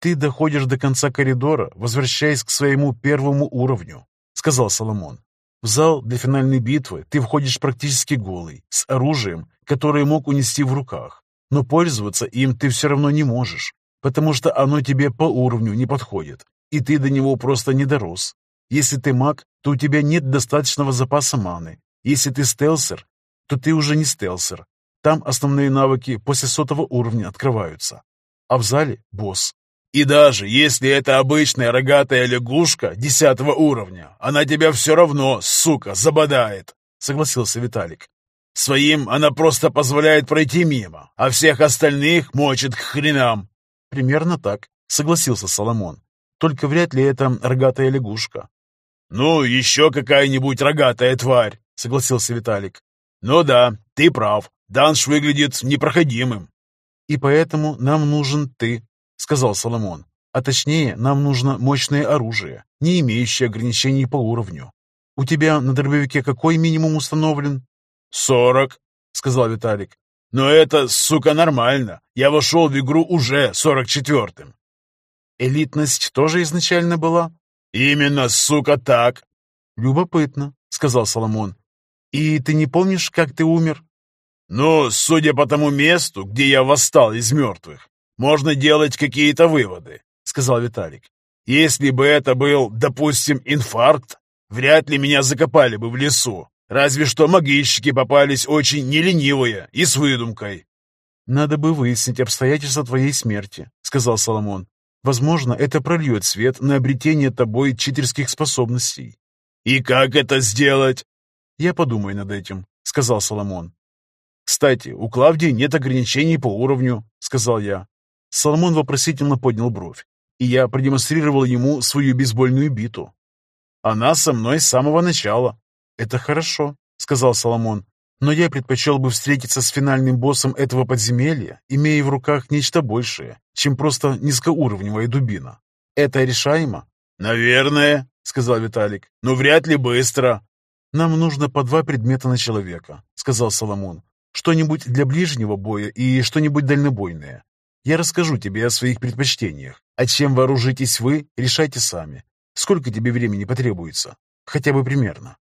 «Ты доходишь до конца коридора, возвращаясь к своему первому уровню», — сказал Соломон. В зал для финальной битвы ты входишь практически голый, с оружием, которое мог унести в руках. Но пользоваться им ты все равно не можешь, потому что оно тебе по уровню не подходит, и ты до него просто не дорос. Если ты маг, то у тебя нет достаточного запаса маны. Если ты стелсер, то ты уже не стелсер. Там основные навыки после сотого уровня открываются. А в зале — босс. И даже если это обычная рогатая лягушка десятого уровня, она тебя все равно, сука, забодает, — согласился Виталик. Своим она просто позволяет пройти мимо, а всех остальных мочит к хренам. Примерно так, — согласился Соломон. Только вряд ли это рогатая лягушка. Ну, еще какая-нибудь рогатая тварь, — согласился Виталик. Ну да, ты прав, данж выглядит непроходимым. И поэтому нам нужен ты, сказал Соломон. А точнее, нам нужно мощное оружие, не имеющее ограничений по уровню. У тебя на дробовике какой минимум установлен? Сорок, сказал Виталик. Но это, сука, нормально. Я вошел в игру уже сорок четвертым. Элитность тоже изначально была? Именно, сука, так. Любопытно, сказал Соломон. И ты не помнишь, как ты умер? Ну, судя по тому месту, где я восстал из мертвых, можно делать какие-то выводы», — сказал Виталик. «Если бы это был, допустим, инфаркт, вряд ли меня закопали бы в лесу. Разве что могильщики попались очень неленивые и с выдумкой». «Надо бы выяснить обстоятельства твоей смерти», — сказал Соломон. «Возможно, это прольет свет на обретение тобой читерских способностей». «И как это сделать?» «Я подумаю над этим», — сказал Соломон. «Кстати, у Клавдии нет ограничений по уровню», — сказал я. Соломон вопросительно поднял бровь, и я продемонстрировал ему свою бейсбольную биту. «Она со мной с самого начала». «Это хорошо», — сказал Соломон, «но я предпочел бы встретиться с финальным боссом этого подземелья, имея в руках нечто большее, чем просто низкоуровневая дубина. Это решаемо?» «Наверное», — сказал Виталик, — «но вряд ли быстро». «Нам нужно по два предмета на человека», — сказал Соломон. «Что-нибудь для ближнего боя и что-нибудь дальнобойное. Я расскажу тебе о своих предпочтениях, а чем вооружитесь вы, решайте сами. Сколько тебе времени потребуется? Хотя бы примерно.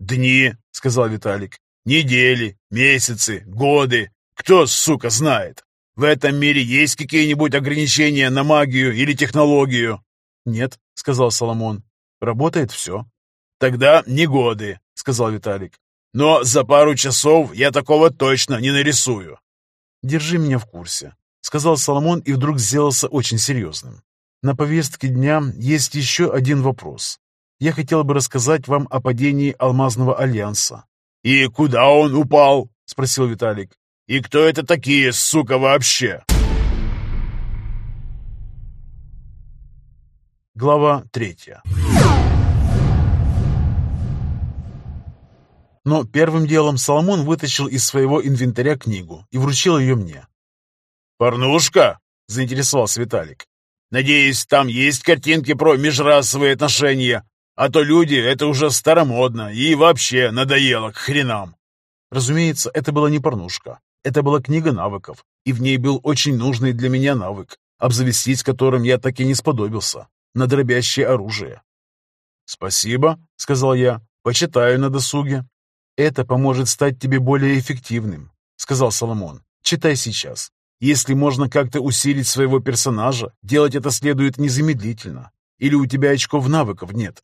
«Дни», — сказал Виталик, — «недели, месяцы, годы. Кто, сука, знает? В этом мире есть какие-нибудь ограничения на магию или технологию?» «Нет», — сказал Соломон, — «работает все». «Тогда не годы», — сказал Виталик. «Но за пару часов я такого точно не нарисую». «Держи меня в курсе», сказал Соломон и вдруг сделался очень серьезным. На повестке дня есть еще один вопрос. Я хотел бы рассказать вам о падении Алмазного Альянса. «И куда он упал?» — спросил Виталик. «И кто это такие, сука, вообще?» Глава третья Но первым делом Соломон вытащил из своего инвентаря книгу и вручил ее мне. «Порнушка?» — заинтересовался Виталик. Надеюсь, там есть картинки про межрасовые отношения, а то люди — это уже старомодно и вообще надоело к хренам». Разумеется, это была не порнушка. Это была книга навыков, и в ней был очень нужный для меня навык, обзавестись которым я так и не сподобился — на дробящее оружие. «Спасибо», — сказал я, — «почитаю на досуге». «Это поможет стать тебе более эффективным», — сказал Соломон. «Читай сейчас. Если можно как-то усилить своего персонажа, делать это следует незамедлительно. Или у тебя очков навыков нет?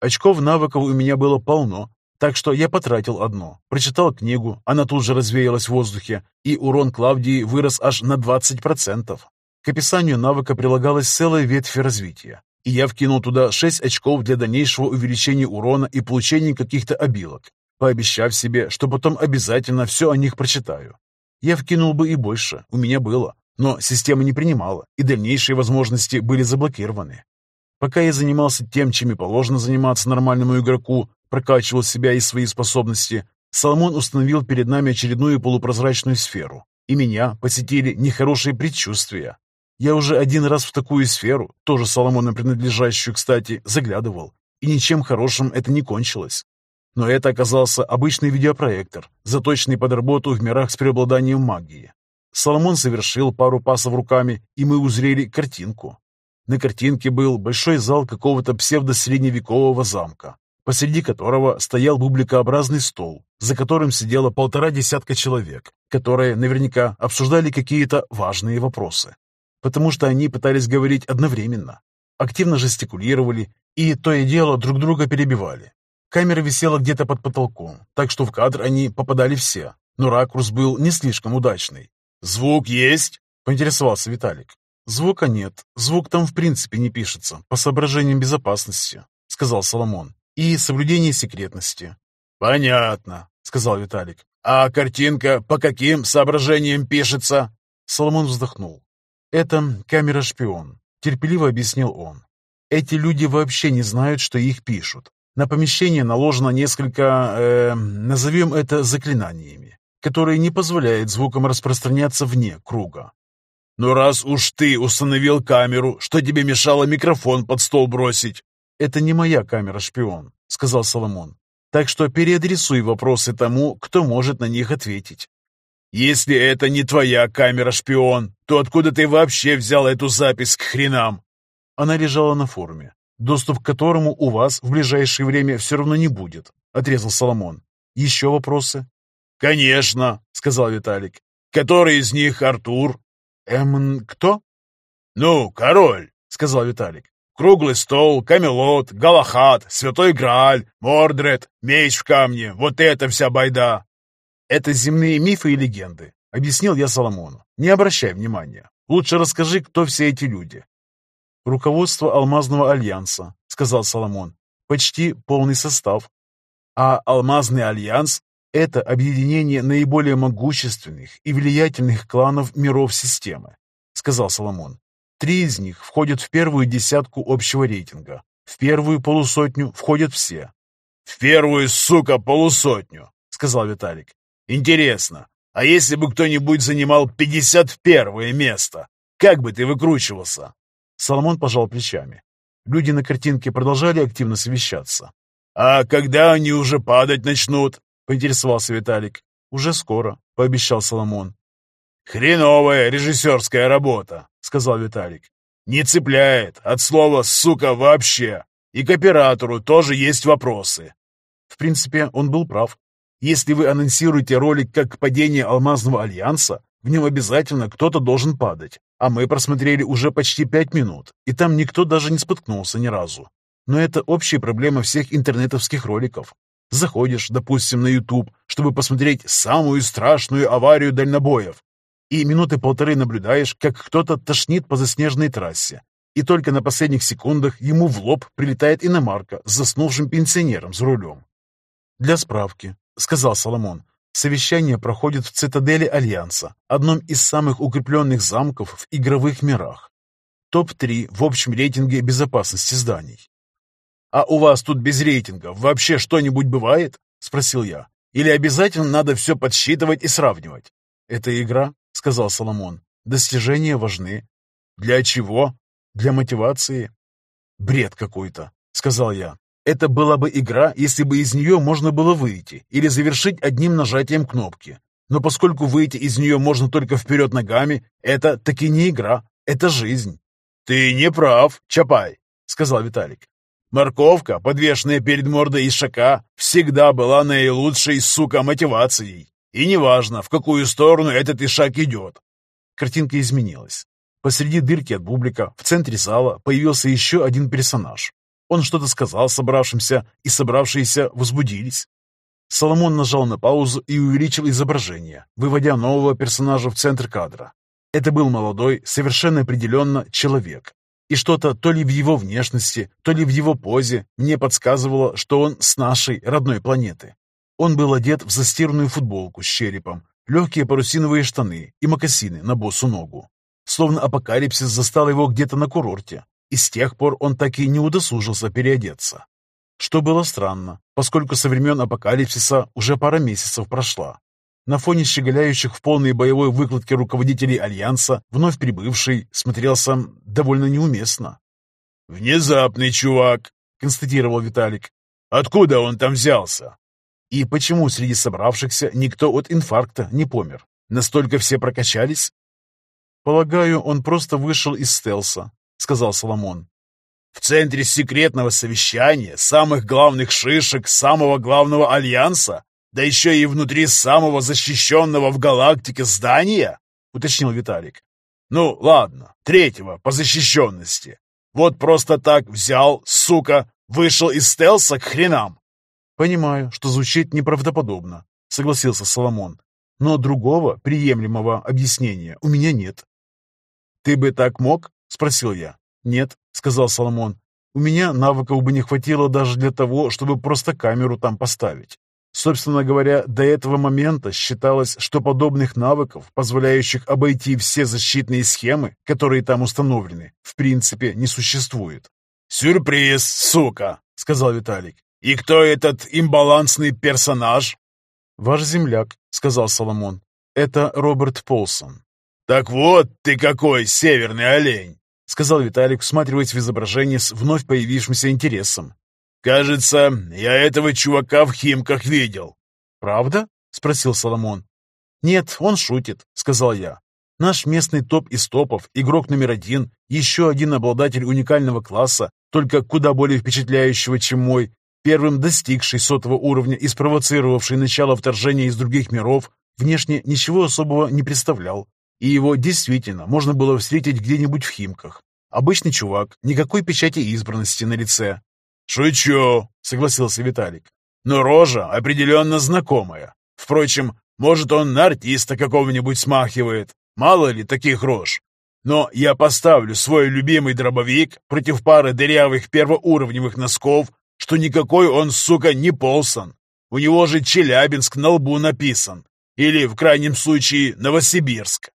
Очков навыков у меня было полно, так что я потратил одно. Прочитал книгу, она тут же развеялась в воздухе, и урон Клавдии вырос аж на 20%. К описанию навыка прилагалась целая ветвь развития, и я вкинул туда 6 очков для дальнейшего увеличения урона и получения каких-то обилок, пообещав себе, что потом обязательно все о них прочитаю. Я вкинул бы и больше, у меня было, но система не принимала, и дальнейшие возможности были заблокированы. Пока я занимался тем, чем и положено заниматься нормальному игроку, прокачивал себя и свои способности, Соломон установил перед нами очередную полупрозрачную сферу, и меня посетили нехорошие предчувствия. Я уже один раз в такую сферу, тоже Соломону принадлежащую, кстати, заглядывал, и ничем хорошим это не кончилось. Но это оказался обычный видеопроектор, заточенный под работу в мирах с преобладанием магии. Соломон совершил пару пасов руками, и мы узрели картинку. На картинке был большой зал какого-то псевдо-средневекового замка, посреди которого стоял бубликообразный стол, за которым сидело полтора десятка человек, которые наверняка обсуждали какие-то важные вопросы. Потому что они пытались говорить одновременно, активно жестикулировали и то и дело друг друга перебивали. Камера висела где-то под потолком, так что в кадр они попадали все, но ракурс был не слишком удачный. «Звук есть?» — поинтересовался Виталик. «Звука нет. Звук там в принципе не пишется, по соображениям безопасности», — сказал Соломон. «И соблюдение секретности». «Понятно», — сказал Виталик. «А картинка по каким соображениям пишется?» Соломон вздохнул. «Это камера-шпион», — терпеливо объяснил он. «Эти люди вообще не знают, что их пишут. На помещение наложено несколько, э, назовем это заклинаниями, которые не позволяют звукам распространяться вне круга. «Но раз уж ты установил камеру, что тебе мешало микрофон под стол бросить?» «Это не моя камера-шпион», — сказал Соломон. «Так что переадресуй вопросы тому, кто может на них ответить». «Если это не твоя камера-шпион, то откуда ты вообще взял эту запись к хренам?» Она лежала на форуме, доступ к которому у вас в ближайшее время все равно не будет», — отрезал Соломон. «Еще вопросы?» «Конечно», — сказал Виталик. «Который из них Артур?» «Эм, кто?» «Ну, король», — сказал Виталик. «Круглый стол, Камелот, Галахат, Святой Грааль, Мордред, меч в камне, вот это вся байда!» «Это земные мифы и легенды», — объяснил я Соломону. «Не обращай внимания. Лучше расскажи, кто все эти люди. «Руководство Алмазного Альянса», — сказал Соломон. «Почти полный состав. А Алмазный Альянс — это объединение наиболее могущественных и влиятельных кланов миров системы», — сказал Соломон. «Три из них входят в первую десятку общего рейтинга. В первую полусотню входят все». «В первую, сука, полусотню», — сказал Виталик. «Интересно, а если бы кто-нибудь занимал пятьдесят первое место, как бы ты выкручивался?» Соломон пожал плечами. Люди на картинке продолжали активно совещаться. «А когда они уже падать начнут?» — поинтересовался Виталик. «Уже скоро», — пообещал Соломон. «Хреновая режиссерская работа», — сказал Виталик. «Не цепляет от слова «сука» вообще. И к оператору тоже есть вопросы». В принципе, он был прав. Если вы анонсируете ролик как падение Алмазного Альянса, в нем обязательно кто-то должен падать. А мы просмотрели уже почти пять минут, и там никто даже не споткнулся ни разу. Но это общая проблема всех интернетовских роликов. Заходишь, допустим, на YouTube, чтобы посмотреть самую страшную аварию дальнобоев. и минуты полторы наблюдаешь, как кто-то тошнит по заснеженной трассе, и только на последних секундах ему в лоб прилетает иномарка с заснувшим пенсионером за рулем. «Для справки», — сказал Соломон, — «совещание проходит в цитадели Альянса, одном из самых укрепленных замков в игровых мирах. Топ-3 в общем рейтинге безопасности зданий». «А у вас тут без рейтинга вообще что-нибудь бывает?» — спросил я. «Или обязательно надо все подсчитывать и сравнивать?» «Это игра», — сказал Соломон. «Достижения важны». «Для чего?» «Для мотивации». «Бред какой-то», — сказал я. «Это была бы игра, если бы из нее можно было выйти или завершить одним нажатием кнопки. Но поскольку выйти из нее можно только вперед ногами, это таки не игра, это жизнь». «Ты не прав, Чапай», — сказал Виталик. Морковка, подвешенная перед мордой ишака, всегда была наилучшей, сука, мотивацией. И неважно, в какую сторону этот ишак идет. Картинка изменилась. Посреди дырки от бублика в центре зала появился еще один персонаж. Он что-то сказал собравшимся, и собравшиеся возбудились. Соломон нажал на паузу и увеличил изображение, выводя нового персонажа в центр кадра. Это был молодой, совершенно определенно человек, и что-то то ли в его внешности, то ли в его позе мне подсказывало, что он с нашей родной планеты. Он был одет в застиранную футболку с черепом, легкие парусиновые штаны и мокасины на босу ногу. Словно апокалипсис застал его где-то на курорте, и с тех пор он так и не удосужился переодеться. Что было странно, поскольку со времен апокалипсиса уже пара месяцев прошла, на фоне щеголяющих в полной боевой выкладке руководителей Альянса вновь прибывший смотрелся довольно неуместно. «Внезапный чувак», — констатировал Виталик. «Откуда он там взялся?» «И почему среди собравшихся никто от инфаркта не помер? Настолько все прокачались?» «Полагаю, он просто вышел из стелса», — сказал Соломон. «В центре секретного совещания самых главных шишек самого главного альянса да еще и внутри самого защищенного в галактике здания?» — уточнил Виталик. «Ну, ладно, третьего по защищенности. Вот просто так взял, сука, вышел из стелса к хренам». «Понимаю, что звучит неправдоподобно», — согласился Соломон. «Но другого приемлемого объяснения у меня нет». «Ты бы так мог?» — спросил я. «Нет», — сказал Соломон. «У меня навыков бы не хватило даже для того, чтобы просто камеру там поставить. Собственно говоря, до этого момента считалось, что подобных навыков, позволяющих обойти все защитные схемы, которые там установлены, в принципе не существует. «Сюрприз, сука!» — сказал Виталик. «И кто этот имбалансный персонаж?» «Ваш земляк», — сказал Соломон. «Это Роберт Полсон». «Так вот ты какой северный олень!» — сказал Виталик, всматриваясь в изображение с вновь появившимся интересом. «Кажется, я этого чувака в Химках видел». «Правда?» — спросил Соломон. «Нет, он шутит», — сказал я. «Наш местный топ из топов, игрок номер один, еще один обладатель уникального класса, только куда более впечатляющего, чем мой, первым достигший сотого уровня и спровоцировавший начало вторжения из других миров, внешне ничего особого не представлял, и его действительно можно было встретить где-нибудь в Химках. Обычный чувак, никакой печати избранности на лице, «Шучу», — согласился Виталик. «Но рожа определенно знакомая. Впрочем, может, он на артиста какого-нибудь смахивает. Мало ли таких рож. Но я поставлю свой любимый дробовик против пары дырявых первоуровневых носков, что никакой он, сука, не Полсон. У него же Челябинск на лбу написан. Или, в крайнем случае, Новосибирск.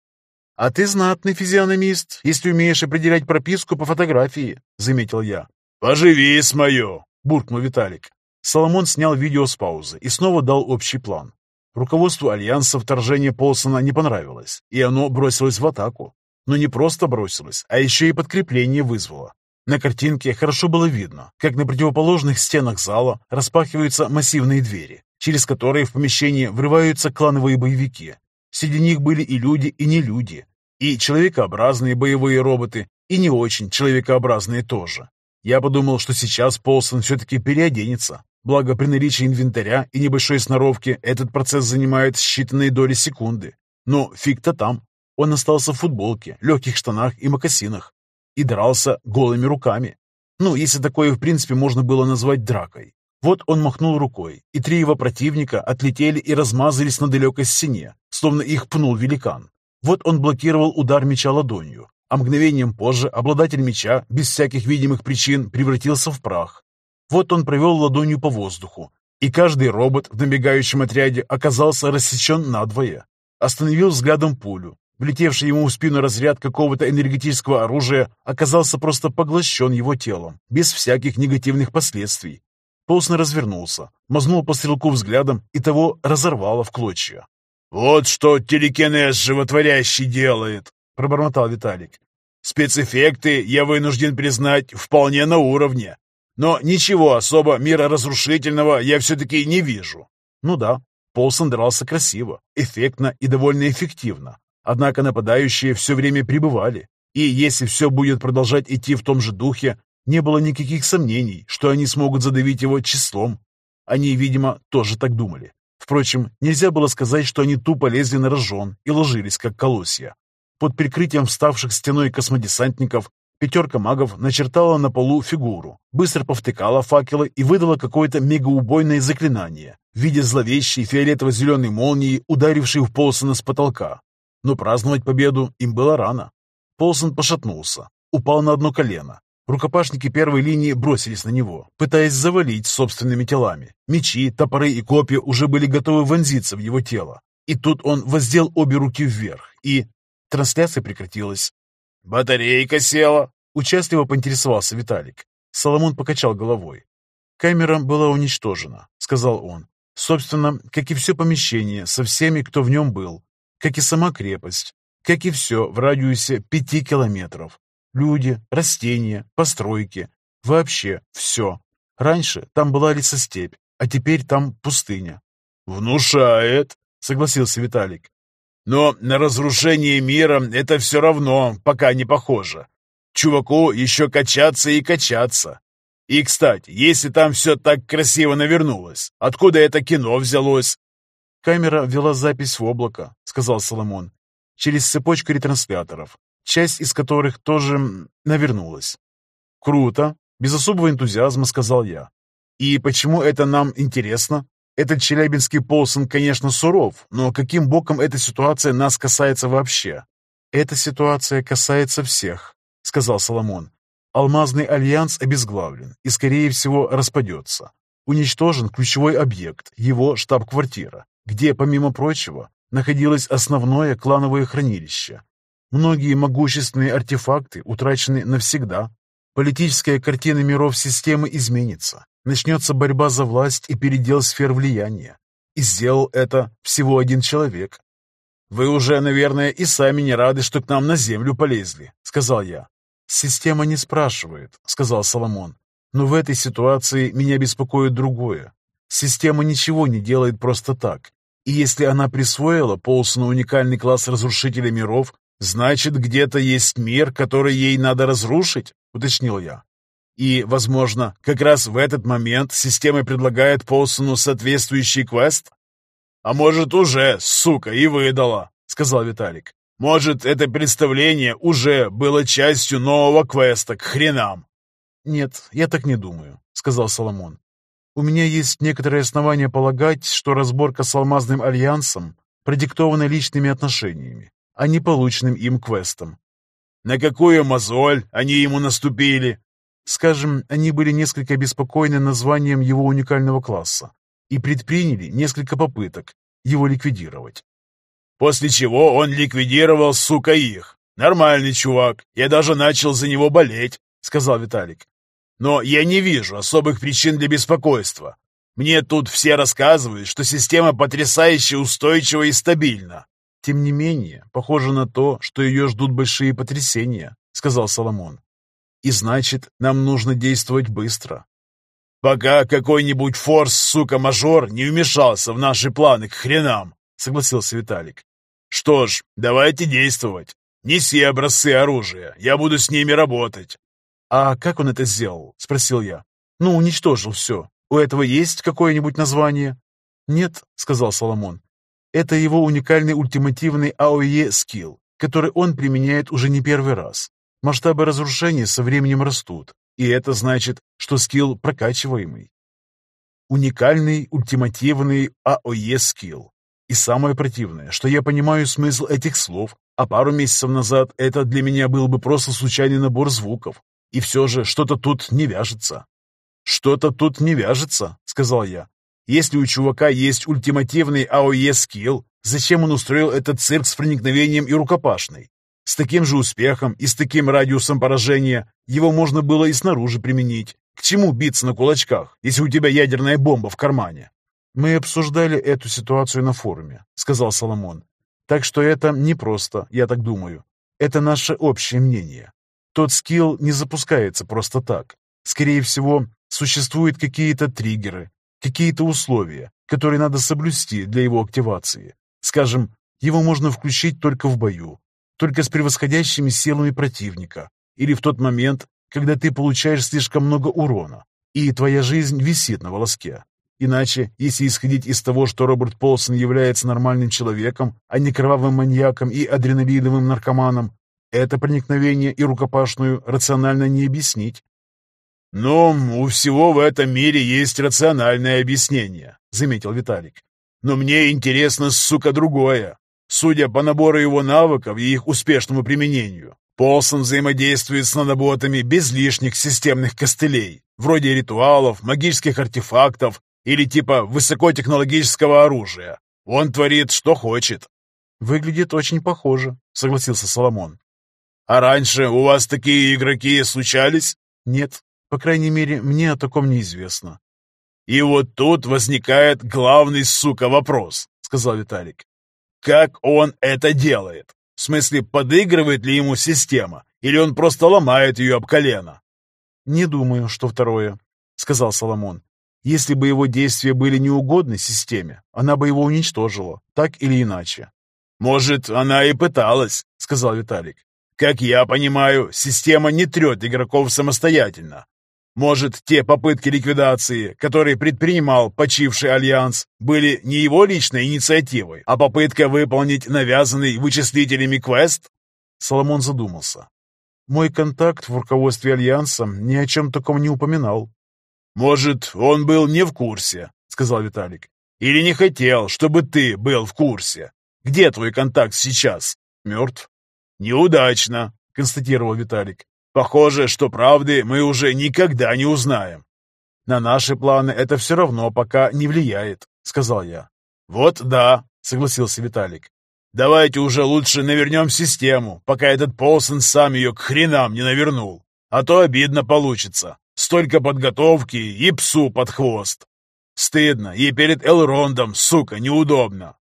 «А ты знатный физиономист, если умеешь определять прописку по фотографии», — заметил я. «Поживи с мою!» — буркнул Виталик. Соломон снял видео с паузы и снова дал общий план. Руководству Альянса вторжение Полсона не понравилось, и оно бросилось в атаку. Но не просто бросилось, а еще и подкрепление вызвало. На картинке хорошо было видно, как на противоположных стенах зала распахиваются массивные двери, через которые в помещение врываются клановые боевики. Среди них были и люди, и не люди, и человекообразные боевые роботы, и не очень человекообразные тоже. Я подумал, что сейчас Полсон все-таки переоденется. Благо, при наличии инвентаря и небольшой сноровки этот процесс занимает считанные доли секунды. Но фиг-то там. Он остался в футболке, легких штанах и мокасинах. И дрался голыми руками. Ну, если такое в принципе можно было назвать дракой. Вот он махнул рукой, и три его противника отлетели и размазались на далекой стене, словно их пнул великан. Вот он блокировал удар меча ладонью, а мгновением позже обладатель меча, без всяких видимых причин, превратился в прах. Вот он провел ладонью по воздуху, и каждый робот в набегающем отряде оказался рассечен надвое. Остановил взглядом пулю. Влетевший ему в спину разряд какого-то энергетического оружия оказался просто поглощен его телом, без всяких негативных последствий. Полсон развернулся, мазнул по стрелку взглядом и того разорвало в клочья. «Вот что телекинез животворящий делает!» — пробормотал Виталик. «Спецэффекты, я вынужден признать, вполне на уровне. Но ничего особо мироразрушительного я все-таки не вижу». Ну да, Полсон дрался красиво, эффектно и довольно эффективно. Однако нападающие все время пребывали, и если все будет продолжать идти в том же духе, не было никаких сомнений, что они смогут задавить его числом. Они, видимо, тоже так думали. Впрочем, нельзя было сказать, что они тупо лезли на рожон и ложились, как колосья. Под прикрытием вставших стеной космодесантников пятерка магов начертала на полу фигуру, быстро повтыкала факелы и выдала какое-то мегаубойное заклинание в виде зловещей фиолетово-зеленой молнии, ударившей в Полсона с потолка. Но праздновать победу им было рано. Полсон пошатнулся, упал на одно колено, Рукопашники первой линии бросились на него, пытаясь завалить собственными телами. Мечи, топоры и копья уже были готовы вонзиться в его тело. И тут он воздел обе руки вверх, и... Трансляция прекратилась. «Батарейка села!» — участливо поинтересовался Виталик. Соломон покачал головой. «Камера была уничтожена», — сказал он. «Собственно, как и все помещение со всеми, кто в нем был, как и сама крепость, как и все в радиусе пяти километров. Люди, растения, постройки. Вообще все. Раньше там была лесостепь, а теперь там пустыня. «Внушает», — согласился Виталик. «Но на разрушение мира это все равно пока не похоже. Чуваку еще качаться и качаться. И, кстати, если там все так красиво навернулось, откуда это кино взялось?» «Камера вела запись в облако», — сказал Соломон, «через цепочку ретрансляторов часть из которых тоже навернулась. «Круто!» — без особого энтузиазма сказал я. «И почему это нам интересно? Этот челябинский Полсон, конечно, суров, но каким боком эта ситуация нас касается вообще?» «Эта ситуация касается всех», — сказал Соломон. «Алмазный альянс обезглавлен и, скорее всего, распадется. Уничтожен ключевой объект, его штаб-квартира, где, помимо прочего, находилось основное клановое хранилище, Многие могущественные артефакты утрачены навсегда. Политическая картина миров системы изменится. Начнется борьба за власть и передел сфер влияния. И сделал это всего один человек. «Вы уже, наверное, и сами не рады, что к нам на землю полезли», — сказал я. «Система не спрашивает», — сказал Соломон. «Но в этой ситуации меня беспокоит другое. Система ничего не делает просто так. И если она присвоила Полсону уникальный класс разрушителя миров, «Значит, где-то есть мир, который ей надо разрушить?» — уточнил я. «И, возможно, как раз в этот момент система предлагает Полсону соответствующий квест?» «А может, уже, сука, и выдала», — сказал Виталик. «Может, это представление уже было частью нового квеста к хренам?» «Нет, я так не думаю», — сказал Соломон. «У меня есть некоторые основания полагать, что разборка с Алмазным Альянсом продиктована личными отношениями а не полученным им квестом. На какую мозоль они ему наступили? Скажем, они были несколько обеспокоены названием его уникального класса и предприняли несколько попыток его ликвидировать. После чего он ликвидировал, сука, их. Нормальный чувак, я даже начал за него болеть, сказал Виталик. Но я не вижу особых причин для беспокойства. Мне тут все рассказывают, что система потрясающе устойчива и стабильна. «Тем не менее, похоже на то, что ее ждут большие потрясения», — сказал Соломон. «И значит, нам нужно действовать быстро». «Пока какой-нибудь форс, сука-мажор, не вмешался в наши планы к хренам», — согласился Виталик. «Что ж, давайте действовать. Неси образцы оружия, я буду с ними работать». «А как он это сделал?» — спросил я. «Ну, уничтожил все. У этого есть какое-нибудь название?» «Нет», — сказал Соломон. Это его уникальный ультимативный АОЕ скилл, который он применяет уже не первый раз. Масштабы разрушения со временем растут, и это значит, что скилл прокачиваемый. Уникальный ультимативный АОЕ скилл. И самое противное, что я понимаю смысл этих слов, А пару месяцев назад это для меня был бы просто случайный набор звуков. И все же что-то тут не вяжется. «Что-то тут не вяжется», — сказал я. «Если у чувака есть ультимативный АОЕ-скилл, зачем он устроил этот цирк с проникновением и рукопашной? С таким же успехом и с таким радиусом поражения его можно было и снаружи применить. К чему биться на кулачках, если у тебя ядерная бомба в кармане?» «Мы обсуждали эту ситуацию на форуме», — сказал Соломон. «Так что это не просто, я так думаю. Это наше общее мнение. Тот скилл не запускается просто так. Скорее всего, существуют какие-то триггеры, какие-то условия, которые надо соблюсти для его активации. Скажем, его можно включить только в бою, только с превосходящими силами противника, или в тот момент, когда ты получаешь слишком много урона, и твоя жизнь висит на волоске. Иначе, если исходить из того, что Роберт Полсон является нормальным человеком, а не кровавым маньяком и адреналиновым наркоманом, это проникновение и рукопашную рационально не объяснить. «Ну, у всего в этом мире есть рациональное объяснение», — заметил Виталик. «Но мне интересно, сука, другое. Судя по набору его навыков и их успешному применению, Полсон взаимодействует с наноботами без лишних системных костылей, вроде ритуалов, магических артефактов или типа высокотехнологического оружия. Он творит, что хочет. Выглядит очень похоже, согласился Соломон. А раньше у вас такие игроки случались? Нет, по крайней мере, мне о таком неизвестно. И вот тут возникает главный, сука, вопрос, сказал Виталик. Как он это делает? В смысле, подыгрывает ли ему система, или он просто ломает ее об колено? Не думаю, что второе, сказал Соломон. Если бы его действия были неугодны системе, она бы его уничтожила, так или иначе. «Может, она и пыталась», — сказал Виталик. «Как я понимаю, система не трет игроков самостоятельно. Может, те попытки ликвидации, которые предпринимал почивший Альянс, были не его личной инициативой, а попытка выполнить навязанный вычислителями квест?» Соломон задумался. «Мой контакт в руководстве Альянса ни о чем таком не упоминал. «Может, он был не в курсе», — сказал Виталик. «Или не хотел, чтобы ты был в курсе. Где твой контакт сейчас? Мертв?» «Неудачно», — констатировал Виталик. «Похоже, что правды мы уже никогда не узнаем». «На наши планы это все равно пока не влияет», — сказал я. «Вот да», — согласился Виталик. «Давайте уже лучше навернем систему, пока этот Полсон сам ее к хренам не навернул. А то обидно получится. Столько подготовки и псу под хвост. Стыдно, и перед Элрондом, сука, неудобно.